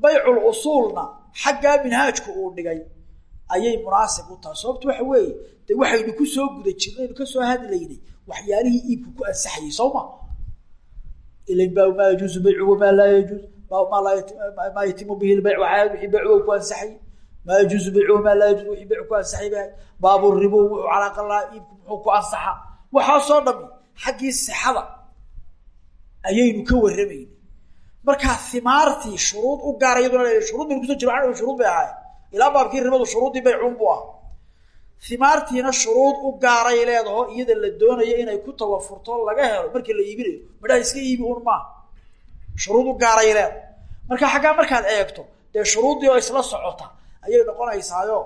Baycul usuulna xaggaa minhaajku uu dhigay ayay munaasib u tahay. Sababto waxa weeye de waxaynu ku soo guda jirnaynu ka soo hadlaynay waxyaalihii iibku ku ansaxayay soo ma? Ilan baa maa yajuusu baycu wamaa laa yajuuz maa yatimu bihi lbayc waxaa wixii baycuga ku ansaxayay maa yajuusu baycu wamaa laa yajuuz wixii baycu ku ansaxay bahay baabu ribo wuxuu calaaqa lahaa iibku muxuu ku ansaxa waxaasoo xaggii sixada ayaynu ka warramayna markaa himaartii shuruud u gaara iyaduna shuruud baynu ku soo jir shuruud bay ahaay baabkii ribadu shuruuddii baycuun buu ah himaartiina shuruud u gaaray leedaho iyada la doonayo inay ku tawafurto laga helo marka la iibinayo. Midhaha iska iibi un maaha shuruud u gaaray leedaho marka xaggaa markaad eegto dee shuruuddii oo isla socota ayay noqonaysaayo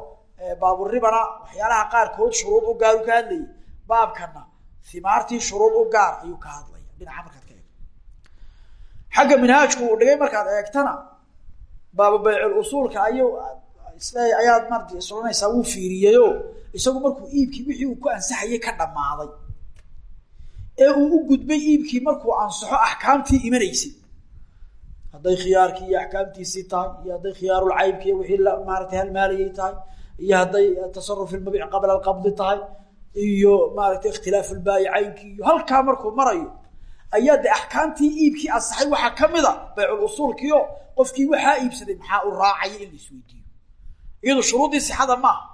baaburibana waxyaalaha qaarkood shuruud u gaar u ka hadlayay. Baabkana himaartii shuruud u gaar ayuu ka hadlaya. Dhinaca eegto xagga minhaajku uu dhigay markaad eegtana baabu baycul usuulka ayu isle ayaad marti isodhanaysaa wuu fiiriyeyo. Isagu markuu iibkii wixii uu ku ansaxayay ka dhammaaday. Ee uu u gudbay iibkii markuu ansaxo axkaamtii imanaysay hadday khiyaarkii iyo axkaamtiisii tahay iyo hadday khiyaarul caybki iyo wixii la maaratay halmaalayay tahay iyo hadday tasaruf ilmabiic qabla alqabdi tahay iyo maaragtay ikhtilaafu lbaayicaynkii iyo halkaa markuu marayo ayaa de axkaamtii iibkii ansaxay waxaa ka mid a baycul usuulkiio qofkii waxaa iibsaday maxaa u raacaya in la iyadu shuruuddii sixada maaha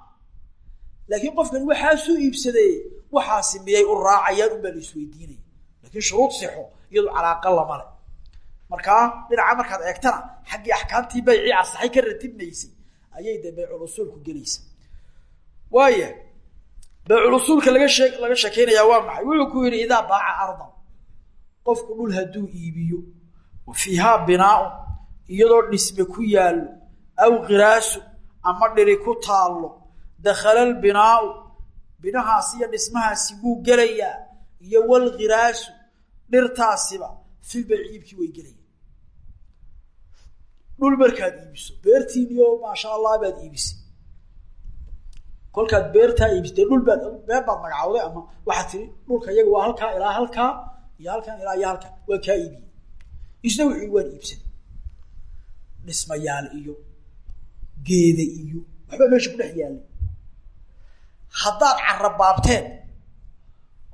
laakiin qofkani waxaasuu iibsadee waxaasi miyay u raacayaan unbaa la isweydiinaya laakiin shuruud sixo iyadu calaaqa lamale markaa dhinaca markaad eegtana xaggii axkaamtii baycii asaxay ka ratibmaysay ayay dee baycul usuulku gelaysa. Waaya baycul laga shee laga sheekeynayaa waa maxay? Wuxuu ku yidhi idaa baaca ardan qofku dhul hadduu iibiyo wa fiihaa binaaun iyadoo dhisme ku yaallo aw khiraasu ama dhiri ku taallo dakhala albinaau binahaasi iyo dhismahaasi wuu gelayaa iyo walkhiraasu dhirtaasiba filbayci iibkii way gelaya dhul markaad iibiso beertiiniyo maasha allah baad iibisay. Kolkaad beertaa iibisay dhul baad beer baad magacawday ama waxaad tiri dhulka iyaga waa halkaa ilaa halkaa iyo halkan ilaa iyo halkan waa kaa iibiyey isna wixii waan iibsaday dhismayaal iyo geeda iyo waxbaa meesha ku dhex yaallay haddaad carabaabteen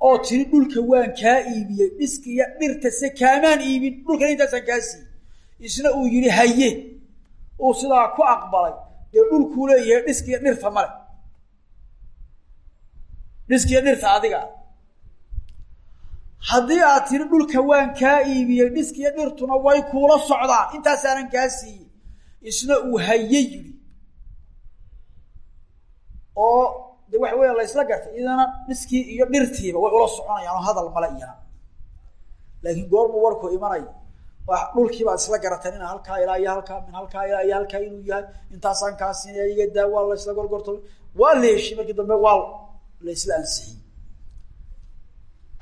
oo tiri dhulka waan kaa iibiyey dhiskiya dhirta se kaamaan iibin dhulkana intaasaan kaa siiyey isna uu yihi haye uu sidaa ku aqbalay. Dee dhulkuu leeyahay dhiskiya dhirta male dhiskiya dhirta adiga haddii aad tiri dhulka waan kaa iibiyey dhiskiya dhirtuna way kuula socdaan intaasaanan kaa siiyey isna uu haye yidhi. Oo de waxa weya laysla gartay. Idana dhiskii iyo dhirtiiba way ula soconayaan oo hadal male iyana laakiin goormuu warku imanaya wa dhulkii baad isla garateen ina halkaa ilaa iyo halkaa min halkaa ilaa iyo halkaa inuu yahay. Intaasaan kaa siinaya iga daa waa laysla gorgortamay waa la heshiy markii dambe waa laysla ansixiyey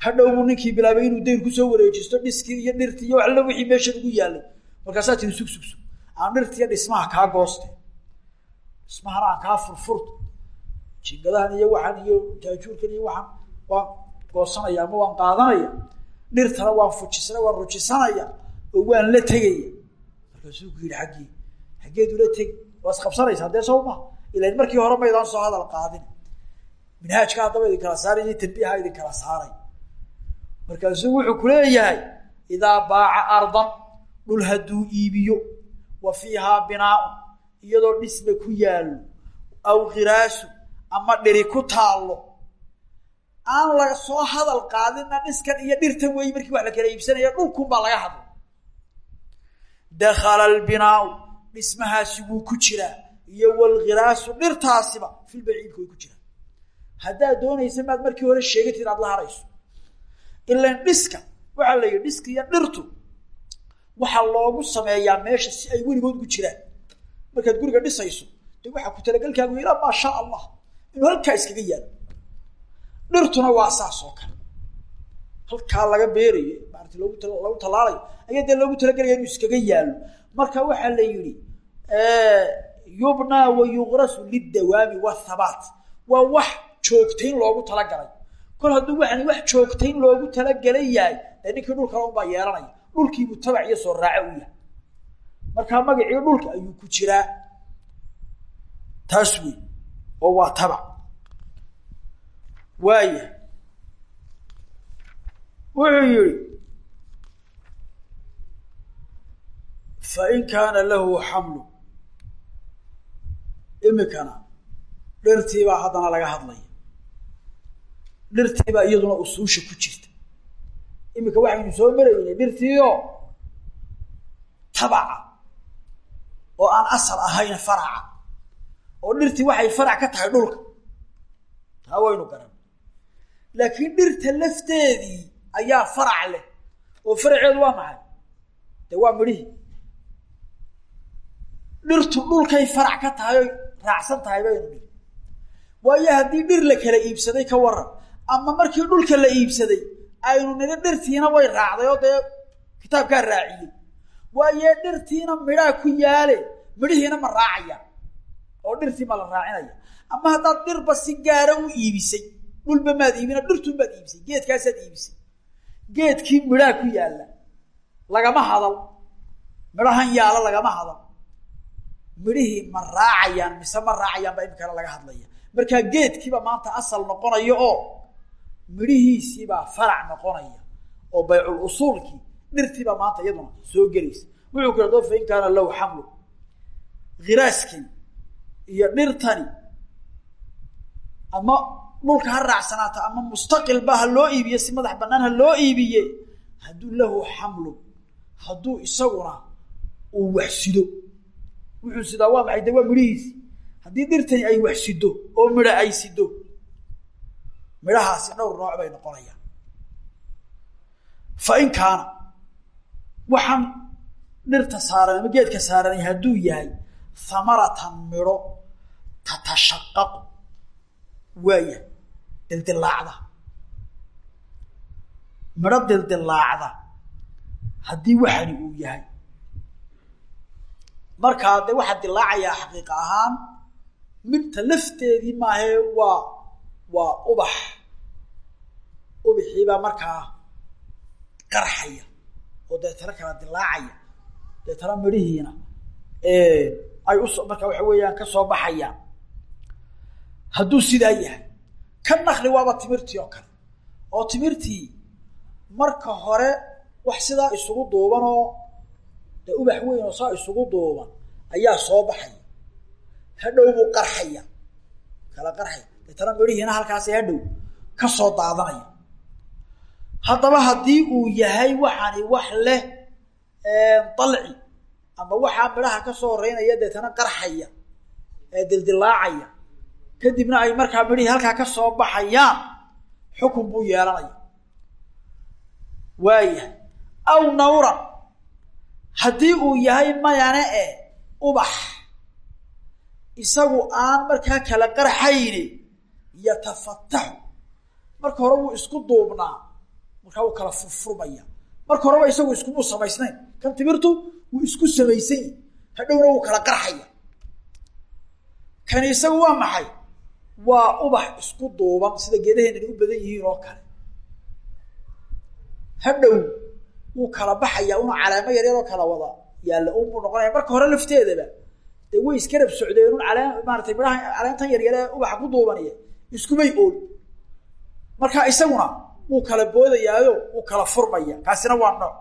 hadhow ninkii bilaabay inuu dayn ku soo wareejisto dhiskii iyo dhirtii iyo waxla wixii meeshan ugu yaalay markaasaa tiri sug sug aan dhirtiiyo dhismaha kaa gooste. Dhismahana aan kaa furfurto. Jingadahan iyo waxaan iyo jaajuurkan iyo waxaan waan goosanaya ama waan qaadanaya. Dhirtana waan fujisana waan rujisanaya oo waan la tegaya. Markaasuu yidhi xaggii xaggeed ula tegi waa isqabsanaysaa dee soo ma? Ilan markii hore maydaan soo hadal qaadin. Minhaajka haddaba idin kala saaray iyo tanbiiha idin kala saaray markaasuu wuxuu ku leeyahay idaa baaca ardan dhul hadduu iibiyo wa fiihaa binaaun iyadoo dhisme ku yaallo aw khiraasu ama dhiri ku taallo. Aan la soo hadal qaadina dhiskan iyo dhirtan weeye markii wax la kala iibsanaya dhulkun baa laga hadla dakhala albinaau dhismahaasi wuu ku jiraa iyo walkhiraasu dhirtaasiba filbayciibka way ku jiraan haddaad doonaysa maad markii hore sheegatid aad la harayso ilan dhiska. Waxaa la yidhi dhiska dhirtu waxaa loogu sameeyaa meesha si ay weligood ugu jiraan. Markaad guriga dhisayso de waxaa ku talagelkaagu ilaa maa shaa allah inuu halkaa iskaga yaalo. Dhirtuna waa saas oo kale. Halkaa laga beerayo maarata loogu ta lagu tallaalayo ayaa dee loogu talagelaya inuu iskaga yaalo. Marka waxaa la yidhi yubnaa wa yuqrasu lidawaami wathabaat waa wax joogtayn loogu talagalay kol hadduu waxani wax joogtayn loogu talagelay yahay dee ninkii dhulkala unbaa yeelanaya dhulkiibuu tabac iyo soo raaco u yahay. Markaa magacii dhulka ayuu ku jiraa. Taas wey oo waa tabac. Waaya wuxuu yihi fain kaana lahu xamlu. Imikana dhirtiibaa haddana laga hadlaya dhirtiibaa iyaduna usuusha ku jirta. Imika waxaynu soo maraynay dhirtiio tabaca oo aan asal ahayn faraca oo dhirtii waxay farac ka tahay dhulka. Taa waynu garan. Laakiin dhirta lafteedii ayaa farac leh oo faraceedu waa maxay? De waa midhihii dhirtu dhulkay farac ka tahay oy raacsan tahay baynu dhihi. Waayo haddii dhir la kala iibsaday ka waran ama markii dhulka la iibsaday aynu nidhi dhirtiina way raacday oo dee kitaabkaa raaciyey. Waaye dhirtiina midhaa ku yaale midhihiina ma raacaya oo dhirtii ma la raacinaya. Ama haddaad dhirba si gaara u iibisay dhulba maad iibina dhirtun baad iibisay geedkaasaad iibisay. Geedkii midhaa ku yaalla lagama hadal. Midhahan yaalla lagama hadal. Midhihii ma raacayaan mise ma raacayaan baa imikana laga hadlaya. Markaa geedkiiba maanta asal noqonaya oo midhihiisiibaa farac noqonaya oo baycul usuulkii dhirtiibaa maanta iyaduna soo gelaysa. Wuxuu ku fa in kaana lahu xamlu. Khiraaskii iyo dhirtani ama dhulka ha raacsanaato ama mustaqilba ha loo iibiye si madax banaan ha loo iibiye hadduu lahu xamlun hadduu isaguna uu wax sido wuxuu sidaa waa maxay de waa midhihiisi haddii dhirtani ay wax sido oo midho ay sido midhahaasi dhowr nooc bay noqonayaan. Fa in kaana waxaan dhirta saaran ama geedka saaranay hadduu yahay hamaratan midho tatashaqaqu waaya dildilaacda midho dildilaacda haddii waxani uu yahay. Markaa de waxaa dilaacayaa xaqiiqa ahaan midta lafteedii maahee waa waa ubax. Ubaxiibaa markaa qarxaya oo deetana kala dilaacaya deetana midhihiina ay us markaa waxa weeyaan ka soo baxayaan hadduu sidaa yahay ka nakli waaba timirtii oo kale oo timirtii marka hore wax sidaa isugu duuban oo dee ubax weyn oo saa isugu duuban ayaa soo baxaya. Hadhow buu qarxaya kala qarxaya deetana midhihiina halkaasi hadhow ka soo daadanaya haddaba haddii uu yahay waxani wax leh dalci ama waxaa midhaha ka soo horeynaya deetana qarxaya ee dildilaacaya kadibna ay markaa midhihii halkaa ka soo baxayaan xukun buu yeelanaya waayahay aw nawran haddii uu yahay mayane e ubax isagu aan markaa kala qarxayni yatafataxu marka hore wuu isku duubnaa. Markaa wuu kala furfurmaya. Marka horeba isagu iskumuu samaysnayn kan timirtu wuu isku samaysan yihi hadhowna wuu kala qarxaya. Kani isagu waa maxay? Waa ubax isku duuban sida geedaheenani u badan yihiin oo kale. Hadhow wuu kala baxaya una caleemo yaryaroo kala wada yaalla unbuu noqonaya. Marka hore lafteedaba dee way iska rab socdeen un calee maaratay midhaha caleentan yaryaree ubaxa ku duubanaya iskumay ool. Marka isaguna wuu kala boodayaayo wuu kala furmaya. Kaasina waa nooc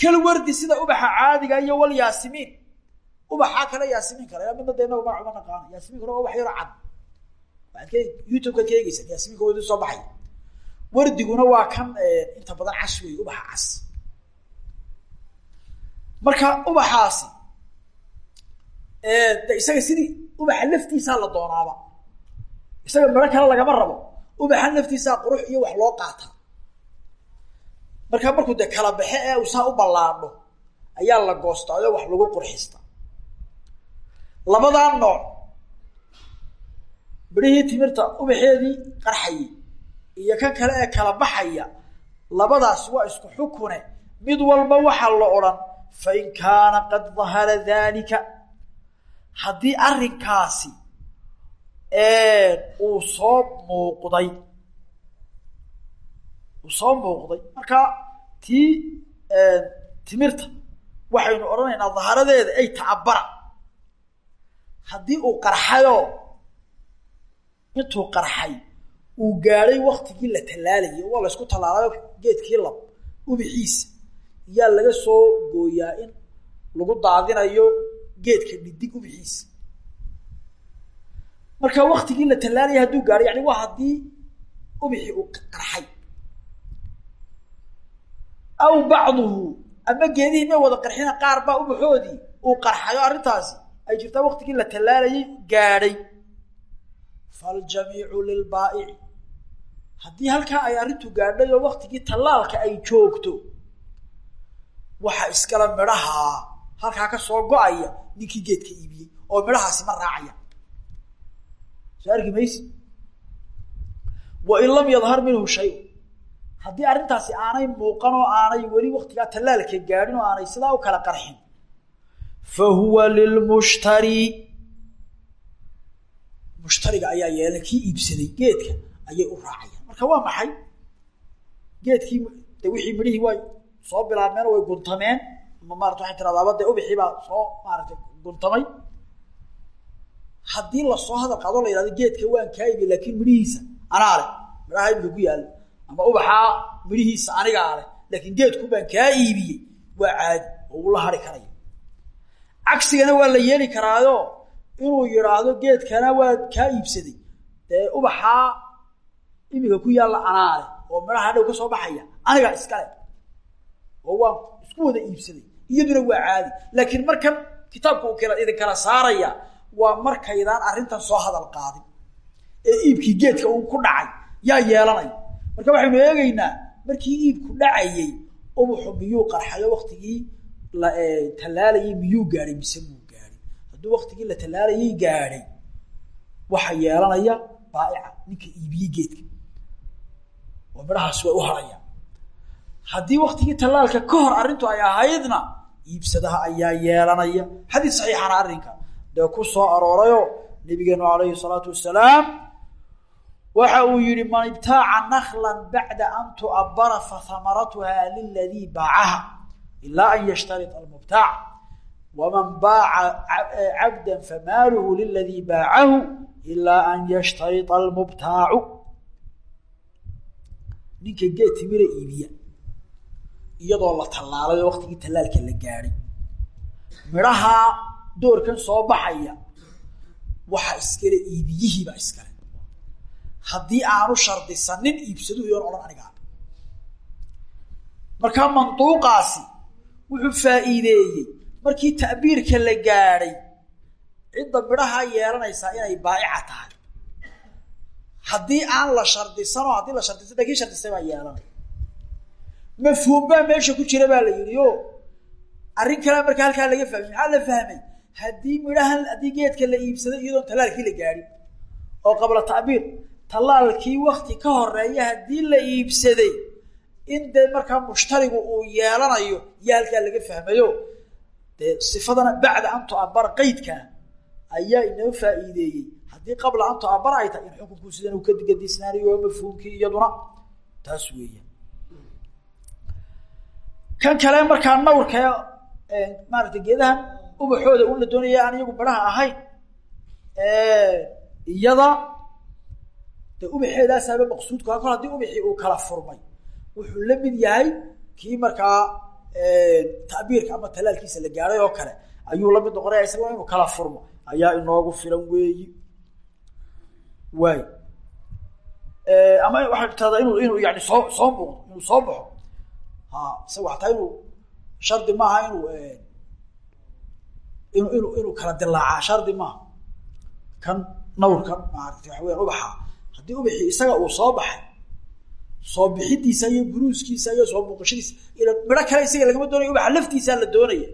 kal wardi sida ubaxa caadiga iyo wal yaasimiin. Ubaxaa kale yaasimiin kale. Midna dee inagu magac uma naqaano waa ubax yaro cad. Waaad ka youtube-kaad ka eegeysa yaasimiinka wadi soo baxay. Wardiguna waa kan inta badan cas wey ubaxa cas. Marka ubaxaasi de isaga sidii ubaxa laftiisaa la doonaaba isaga midho kale lagama rabo. Ubaxa laftiisaa qurux iyo wax loo qaataa markaa markuu de kala baxe ee uu saa u ballaadho ayaa la goostaa oo wax lagu qurxista. Labadaa nooc. Midhihii timirta ubaxeedii qarxayay iyo kan kale ee kala baxaya labadaas waa isku xukune. Mid walba waxaa la odhan fa in kaana qad dahara dalika haddii arrinkaasi uu soo muuqday uu soo muuqday marka tii timirta waxaynu odhanaynaa daharadeeda ay tacabara. Haddii uu qarxayoo intuu qarxay uu gaadhay waktigii la tallaalayay waa la ysku tallaalayo geedkii lab ubixiisa yaa laga soo gooyaa in lagu daadinayo geedka dhidig ubixiisa marka waktigii la tallaalaya hadduu gaadho yani waa haddii ubixii uu qarxay. Aw bacduhu ama geedihii may wada qarxina qaar baa ubaxoodii uu qarxayo arrintaasi. Ay jirtaa waktigii la tallaalayay gaadhay faljamiicu lilbaa'ici haddii halkaa ay arrintu gaadhay oo waktigii tallaalka ay joogto waxa iskala midhahaa halkaa ka soo go'aya ninkii geedka iibiyey oo midhahaasi ma raacaya soo arki wa in lam yadhar minhu shay. Haddii arrintaasi aanay muuqan oo aanay weli waktigaa tallaalka gaadhin oo aanay sidaa u kala qarxin fa huwa lilmushtari mushtariga ayaa yeelan kii iibsaday geedka ayay u raacayaan. Marka waa maxay? Geedkii de wixii midhihii way soo bilaabmeen way guntameen. Ama maarata waxay tiradaaba dee ubixii baa soo maaratay guntamay haddii la soo hadal qaado la yihahdo geedka waan kaa iibiy laakiin midhihiisa anaa leh. Midhaha yaalla ama ubaxaa midhihiisa anigaa leh. Laakiin geedku baan kaa iibiyey. Waa caadi. Oo uu la hari karaya. Cagsigana waa la yeeli karaayo inuu yidhaahdo geedkana waa kaa iibsaday. Dee ubaxaa imika ku yaalla anaale oo midhaha hadhow ka soo baxaya. Anigaa iskale oo waan isku wada iibsaday. Iyaduna waa caadi. Laakiin markan kitaabka uu kala idin kala saaraya waa markaydaan arrintan soo hadal qaadin ee iibkii geedka uu ku dhacay yaa yeelanaya marka waxaynu eegaynaa markii iibku dhacayey ubuxu miyuu qarxayo waktigii la tallaalayay miyuu gaadhay mise muu gaadhay hadduu waktigii la tallaalayay gaadhay waxa yeelanaya baaica ninka iibiyey geedka. Oo midhahaas way u harayaan. Haddii waktigii tallaalka ka hor arrintu ay ahaydna iibsadaha ayaa yeelanaya. Xadiis saxiixana arrinka dee ku soo aroorayo nabigeenu calayhi salaatu wasalaam waxa uu yihi man ibtaaca naklan bacda an tu'abara fahamaratuha liladii baacaha ilaa an yashtarita almubtaac waman baaca cabda famaaluhu liladii baacahu ilaa an yashtarita almubtaacu. Ninka geed timira iibiya iyadoo la tallaalay oo waktigii la gaadhay midhahaa doorkan soo baxaya waxa iskale iibiyihiibaa iskale. Haddii aanu shardisanin iibsaduhu yoon odhan anigaa markaa manduuqaasi wuxuu faa'iideeyey. Markii ta'biirka la gaadhay cidda midhahaa yeelanaysaa inay baa'ica tahay. Haddii aan la shardisanoo haddii la shardisan da kii shardisay baa yeelanay. Mafhuum baa meesha ku jira baa la yidhi o arrin kalea markaa halkaa laga fahmay maxaa la fahmay haddii midhahan haddii geedka la iibsaday iyadoon tallaalkii la gaadhin oo qabla ta'biir tallaalkii wakti ka horreeya haddii la iibsaday in dee markaa mushtarigu uu yeelanayo iyo halkaa laga fahmayo dee sifadana bacda an tu'abara qaydkaa ayaa inoo faa'iideeyey. Haddii qabla an tu'abara ay tahay in xukunku sidan uu kagadisnaanayo mafhuumkii iyaduna taas weeya kan kale markaa nawrka maarata geedahan ubaxooda un la doonaya aan iyagu midhaha ahayn iyada de ubaxeedaasaaba maqsuudka kol haddii ubaxii uu kala furmay. Wuxuu la mid yahay kii markaa ta'biirka ama talaalkiisa la gaadhay oo kale. Ayuu la mid noqonaya isaga inuu kala furmo. Ayaa inoogu filan weeyi. Waay. Ama waxay tirahdaa inuu inuu yani soo soo muuqdo inuu soo baxo. Ha isaga hataa inuu shardi maaha inuu inu inu inuu kala dilaacaa shardi maaha. Kan nawrkan maarata waxa weyan ubaxa haddii ubaxii isaga uu soo baxay soo bixidiisa iyo buruuskiisa iyo soo muuqashadiisa midho kale isaga lagama doonaya ubaxa laftiisaa la doonaya.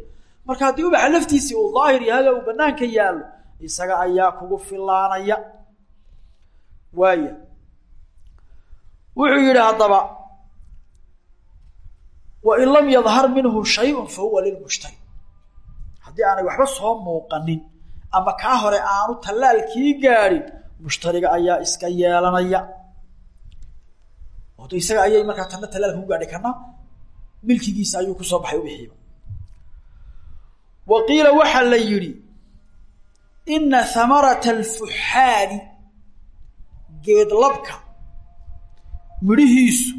Marka haddii ubaxa laftiisii uu daahir yahay uu banaanka yaallo isaga ayaa kugu filaanaya waaya wuxuu yihi haddaba wain lam yadhar minhu shayun fa huwa lilmushtari haddii aanay waxba soo muuqanin ama kaa hore aanu tallaalkii gaadhin mushtariga ayaa iska yeelanaya. Oto isaga ayay markaa tanna tallaalka ku gaadhay kana milkigiisa ayuu ku soo baxay ubixiiba wa qiila waxaa la yidhi ina hamarata alfuxaali geedlabka midhihiisu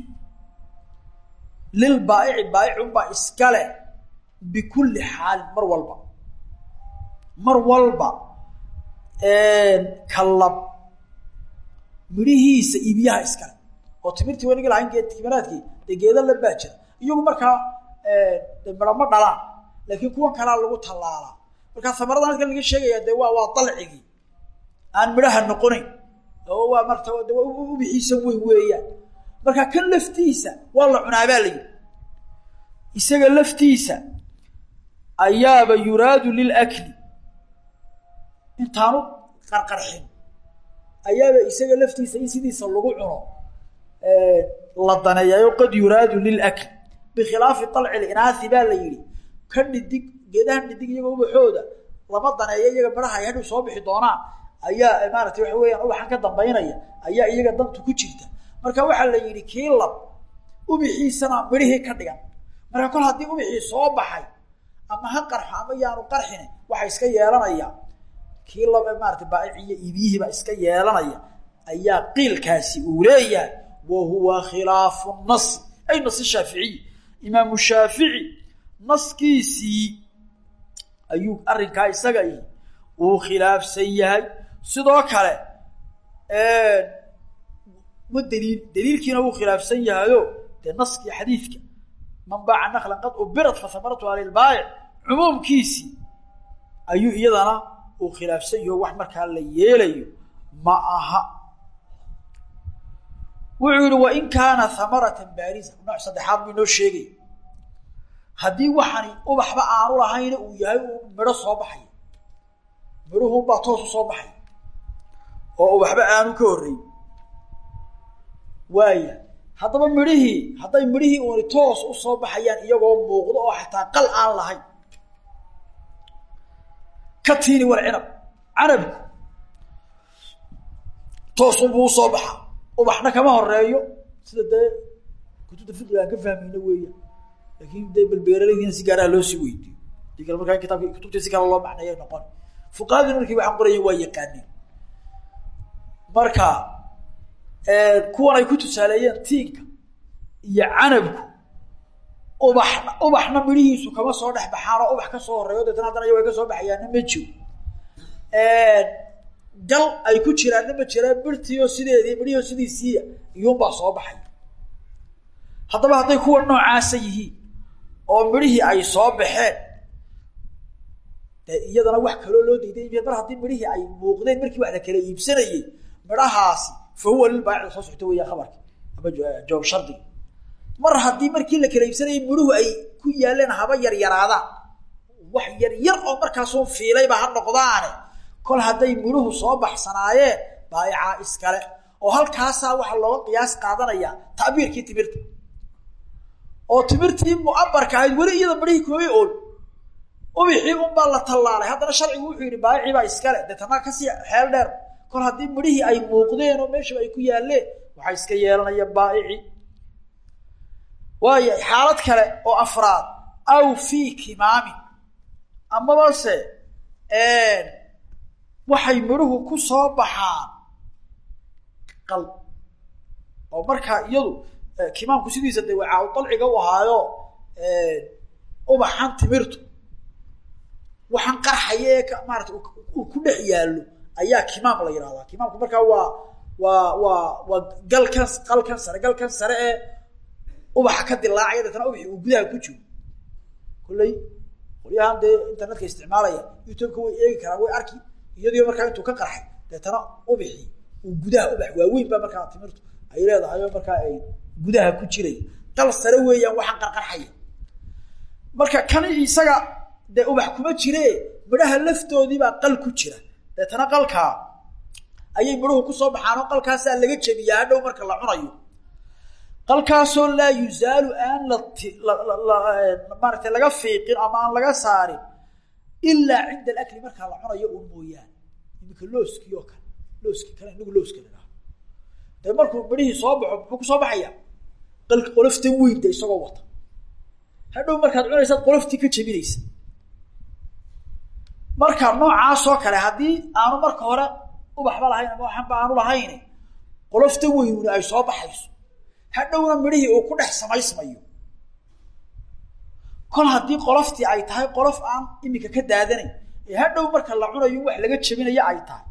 lilbaa'ici baa'icunbaa iskale bikulli xaalin mar walba mar walba kallab midhihiisa iibiyaha iskale oo timirtii wanigi lahayn geed timiraadkii dee geeda la baa jira iyagu markaa de midho ma dhalaan laakiin kuwan kalaa lagu tallaalaa markaa samaradan halkan laga sheegaya dee waa waa dalcigii aan midhaha noqonayn oo waa marta de ubixiisa weyn weeyaan marka kan laftiisa waa la cunaabaa la yidhi isaga laftiisa ayaaba yuraadu lilakli intaanu qarqarxin. Ayaaba isaga laftiisa in sidiisa lagu cuno la daneeyayo qad yuraadu lilakli bikhilaafi alci linaasi baa la yidhi. Ka dhidig geedahan dhidig iyaga ubaxooda lama daneeyo iyaga midhaha ay hadhow soo bixi doonaan ayaa maaratay waxa weeyaan ubaxan ka dambaynaya. Ayaa iyaga dantu ku jirta. Marka waxaa la yidhi kii lab ubixiisana midhihii ka dhigan. Marka kol haddii ubixii soo baxay ama ha qarxo ama yaanu qarxine waxa iska yeelanaya. Kii lab maarata baaici iyo iibiyihiiba iska yeelanaya. Ayaa qiilkaasi uu leeyahay wa huwa khilaafu nas ay nas shaaficiy imaamu shaafici naskiisii ayuu arrinkaa isaga uu khilaafsan yahay. Sidoo kale ma daliil daliilkiina wuu khilaafsan yahayo dee naskii xadiidka man baaca naklan qad ubirat fa hamaratuha lilbaayic cumuumkiisii ayuu iyadana uu khilaafsan yaho wax markaa la yeelayo ma aha. Wuxuu yihi wain kaana hamaratan baarisa nooc saddexaad buu inoo sheegay. Haddii waxani ubaxba aanu lahayna uu yahay uu midho soo baxay. Midhuhunbaa toos u soo baxay. Oo ubaxba aanu ka horreyn. Waaya haddaba midhihii hadday midhihii uuni toos u soo baxayaan iyagoo muuqdo oo xataa qal aan lahayn ka tiini war cinab. Canabku toosunbuu u soo baxa. Ubaxna kama horeeyo sida dee kutubta fiqiga aan ka fahmayna weeya. Laakin dee balbeeraleydiina si gaaraha loo sii weydiyo. Di kale markaa kitaabka kutubtii si kale loo macneeya noqon. Fuqahadina markii waxaan qorayen waa yaqaaneen marka kuwan ay ku tusaaleeyeen tiinka iyo canabku ubax ubaxna midhihiisu kama soo dhex baxaan oo ubax ka soo horeeyo deetana haddana iyago ka soo baxayaanna ma jiro gal ay ku jiraanna ma jiraan birtiio sideedii midhihiio sidiisiiya iyuunbaa soo baxay. Haddaba hadday kuwa noocaasa yihiin oo midhihii ay soo baxeen de iyadana wax kaloo loo dayday mar haddii midhihii ay muuqdeen markii wax la kala iibsanayey midhahaasi fa huwa lilbaaci soo socto weya khabarki ama jawaab shardiga mar haddii markii la kala iibsanayay midhuhu ay ku yaaleen haba yar yaraadaan wax yar yar oo markaasuu fiilayba ha noqdaane. Kol hadday midhuhu soo baxsanaayeen baayicaa iskale. Oo halkaasaa waxaa looga qiyaas qaadanaya ta'biirkii timirta. Oo timirtii mucabarka ahayd weli iyada midhihii koobay ool. Ubixii unbaa la tallaalay. Haddana sharcigu wuxuu yidhi baayicii baa iskale. Dee tanaa ka sii xeel dheer. Kol haddii midhihii ay muuqdeen oo meeshiba ay ku yaalleen waxaa iska yeelanaya baa'ici waayo xaalad kale oo afraad. Aw fii kimaamin amabase waxay midhuhu ku soo baxaan qal oo markaa iyadu kimaamku sidiisa de wacaa u dalciga u ahaayo ubaxan timirtu. Waxaan qarxaya ee maarata uu ku dhex yaallo ayaa kimaam la yidhahdaa kimaamku markaa waa waa waa waa galkan qalkan sare galkan sare ee ubaxa ka dilaacaya deetana ubaxi uu gudaha ku jiro. Kolley qolyahan dee internetka isticmaalaya youtubeka way eegi karaan way arki iyadiyo markaa intuu ka qarxay deetana ubixi uu gudaha ubax waaweyn baa markaa timirtu ay leedahay markaa ay gudaha ku jiray. Qal sare weeyaan waxaan qarqarxaya marka kan isaga dee ubax kuma jire midhaha laftoodiibaa qal ku jira. Deetana qalkaa ayay midhuhu ku soo baxaan oo qalkaasaa laga jebiyaa hadhow marka la cunayo qalkaasoo laa yuzaalu aan la maaragtay laga fiiqin ama aan laga saarin ilaa cinda alakli markaa la cunayo un mooyaane. Iminka looskii oo kale looskii kale inagu looska la dhaho. Markuu midhihii soo baxo muxuu ku soo baxaya qal qoloftan weyn de isagoo wata. Hadhow markaad cunaysaad qoloftii ka jebinaysa. Marka noocaasoo kale haddii aanu marka hore ubaxba lahayn ama waxanba aanu lahayn qolofta weynuna ay soo baxayso hadhowna midhihii uu ku dhex samaysmayo. Kol haddii qoloftii ay tahay qolof aan iminka ka daadanayn ee hadhow marka la cunayo wax laga jebinayo ay tahay.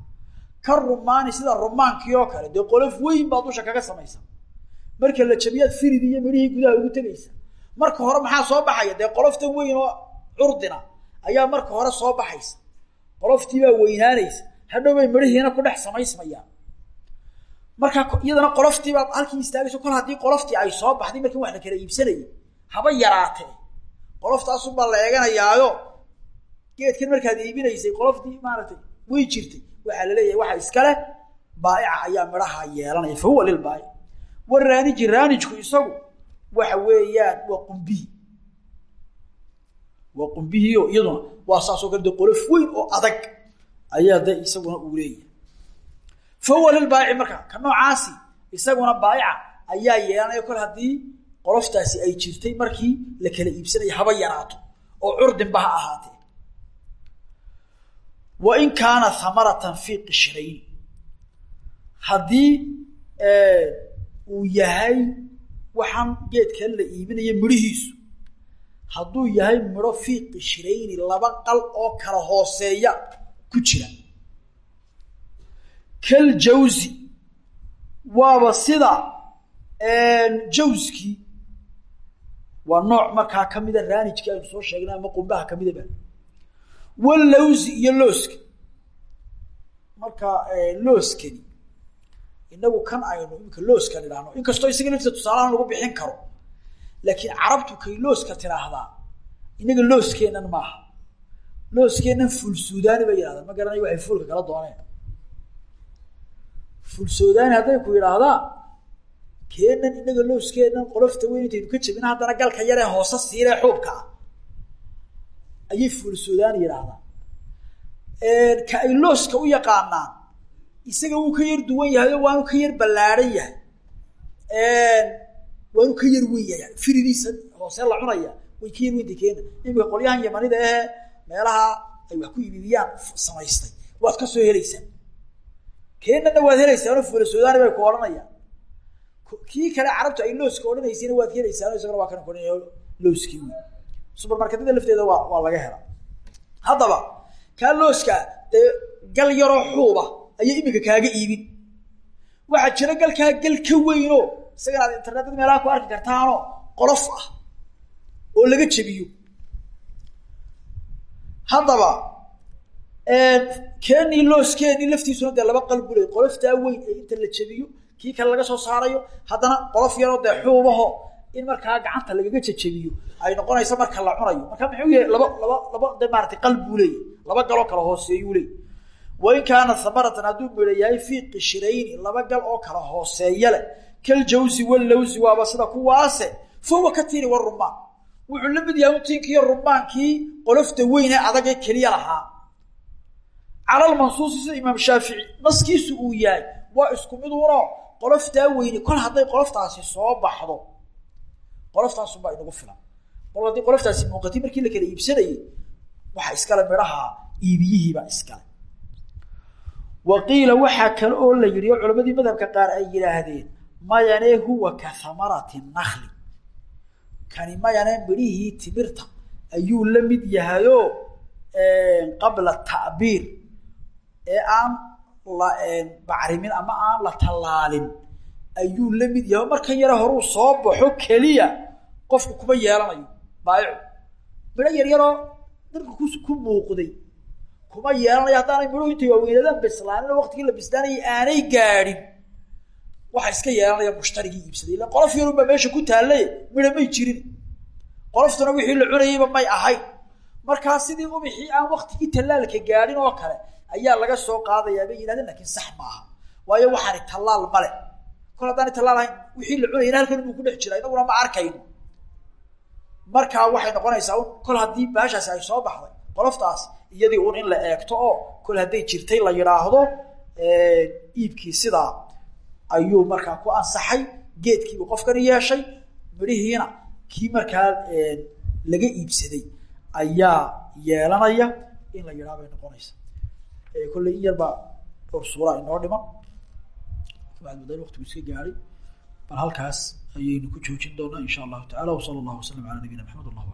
Ka rumaani sida rumaankii oo kale dee qolof weyn baa dusha kaga samaysa marka la jebiyaad firid iyo midhihii gudaha ugu tegaysa. Marka hore maxaa soo baxaya? Dee qoloftan weyn oo curdina ayaa marka hore soo baxaysa. Qoloftiibaa weynaanaysa. Hadhow bay midhihiina ku dhex samaysmayaan marka iyadana qoloftiibaad halkii istaagayso kol haddii qoloftii ay soo baxday markii wax la kala iibsanayay haba yaraatee. Qoloftaasunbaa la eeganayaayo. Geedkan markaad iibinaysay qoloftii maaragtay way jirtay. Waxaa la leeyahay waxa iskale baaica ayaa midhaha yeelanaya fa huwa lilbaaic raanijku isagu waxa weeyaan waa qumbihi waa qumbihiio iyaduna waa saasoo kale qolof weyn oo adag ayaa de isaguna uu leeyahay fa huwa lilbaayici marka ka noocaasi isaguna baaica ayaa yeelanaya kol haddii qoloftaasi ay jirtay markii la kala iibsanaya haba yaraato oo curdinba ha ahaatee. Wa in kaana hamaratan fii qishrayn haddii uu yahay waxaan geedkan la iibinaya midhihiisu hadduu yahay midho fii qishrayni laba qal oo kala hooseeya ku jira kal jawsi waaba sida jawskii waa nooc markaa kamida raanijka aynu soo sheegnay ama qumbaha kamidaba wallawsi iyo looska marka looskani. Inagu kan aynu imika looskan idhaahno. Inkastoo isaga laftiisa tusaalahan lagu bixin karo. Laakiin carabtu kay looska tiraahdaa inaga looskeenan maaha. Looskeenan ful suudani bay yidhahdaan. Ma garanayo waxay fuulka kala dooneen ful suudani hadday ku yidhaahdaan keenan inaga looskeenan qolofta weyn intaynu ka jebin haddana galka yaree hoose siiree xuubka ah. Ayay ful suudani yidhaahdaan ka ay looska u yaqaanaan isaga wuu ka yar duwan yahay oo waanu ka yar ballaadhan yahay. Waanu ka yar weyn yahay. Firidiisa hoose la cunaya way ka yar weynta keena imika qolyahan yamanida ehe meelaha ay wax ku ibibiyaan samaystay. Waad ka soo helaysaa keenana waad helaysaa ono fula suudani bay ku odhanayaan. Kii kale carabtu ay looska odhanaysayna waad helaysaa isagana waa kan looskii wey subermarketyada lafteeda waa waa laga hela haddaba kaa looska dee gal yaroo xuuba ayay iminka kaaga iibin. Waxaa jira galkaa gal ka weyno isagana aad internetada meelaha ku arki kartaano qolof ah oo laga jebiyo. Haddaba keenii looskeenii laftiisuna dee laba ley qoloftaa weyn ee inta la jebiyo kii kale laga soo saarayo haddana qolof yaroo dee xuubaho in markaa gacanta lagaga jejebiyo. Ay noqonaysa marka la cunayo. Marka muxuu yahay laba laba laba de maaratay qalbuu leeyahy laba galoo kala hooseeyuu leey wain kaana hamaratan hadduu yahay fii qishrayni laba gal oo kala hooseeya leh. Kaljawsi wallawsi waaba sida kuwaase fahuwa ka tiini wa rumaan wuxuu la mid yahay utiinkiiyo rumaankii qolofta weyn ee adag ee keliya lahaa calalmansuusi sida imaam shaafici naskiisu uu yahay. Waa isku mid uno qoloftaa weyni kol hadday qoloftaasi soo baxdo. Qoloftaasunbaa inagu filan. Kol haddii qoloftaasi muuqatay markii la kala iibsanayay waxa iskale midhaha iibiyihiibaa iskale. Wa qiila waxaa kale oo la yidhi oo culamadii madhabka qaar ay yidhaahdeen mayane huwa ka hamarati nakli kani mayane midhihii timirta ayuu la yahayoo qabla ta'biir ee aan la bacrimin ama aan la tallaalin ayuu la mid yahay. Markan yare horuu soo baxo keliya qofku kuma yeelanayo. Baayicu midho yar yaroo darka ku ku muuqday kuma yeelanayo. Haddaanay midhuhu intay waaweynadaan bislaanin oo waqtigii la bislaanayay aanay gaadhin. Waxa iska yeelanaya mushtarigii iibsaday. Illa qolof yarunbaa meesha ku taallay midha may jirin. Qoloftuna wixii la cunayeyba may ahayn markaa sidii ubixii aan waktigii tallaalka gaadhin oo kale ayaa laga soo qaadayaa bay yidhahdeen lakiin sax maaha. Waayo waxaani tallaal male kol haddaanay tallaal ahayn wixii la cunayana halkan inuu ku dhex jira inaguna ma arkayno. Markaa waxay noqonaysaa un kol haddii baashaasi ay soo baxday qoloftaas iyadii un in la eegto oo kol hadday jirtay la yidhaahdo iibkii sidaa ayuu markaa ku ansaxay geedkiibuu qofkani yeeshay midhihiina kii markaa laga iibsaday ayaa yeelanaya in la yidhaha bay noqonaysa kolley in yarbaa dhowr suura inoo dhiman bacd muddan waqtigu iska gaadhay bal halkaas ayaynu ku joojin doonaa insha allahu tacala wsala allahu waslam ala nabiyina maxamed allah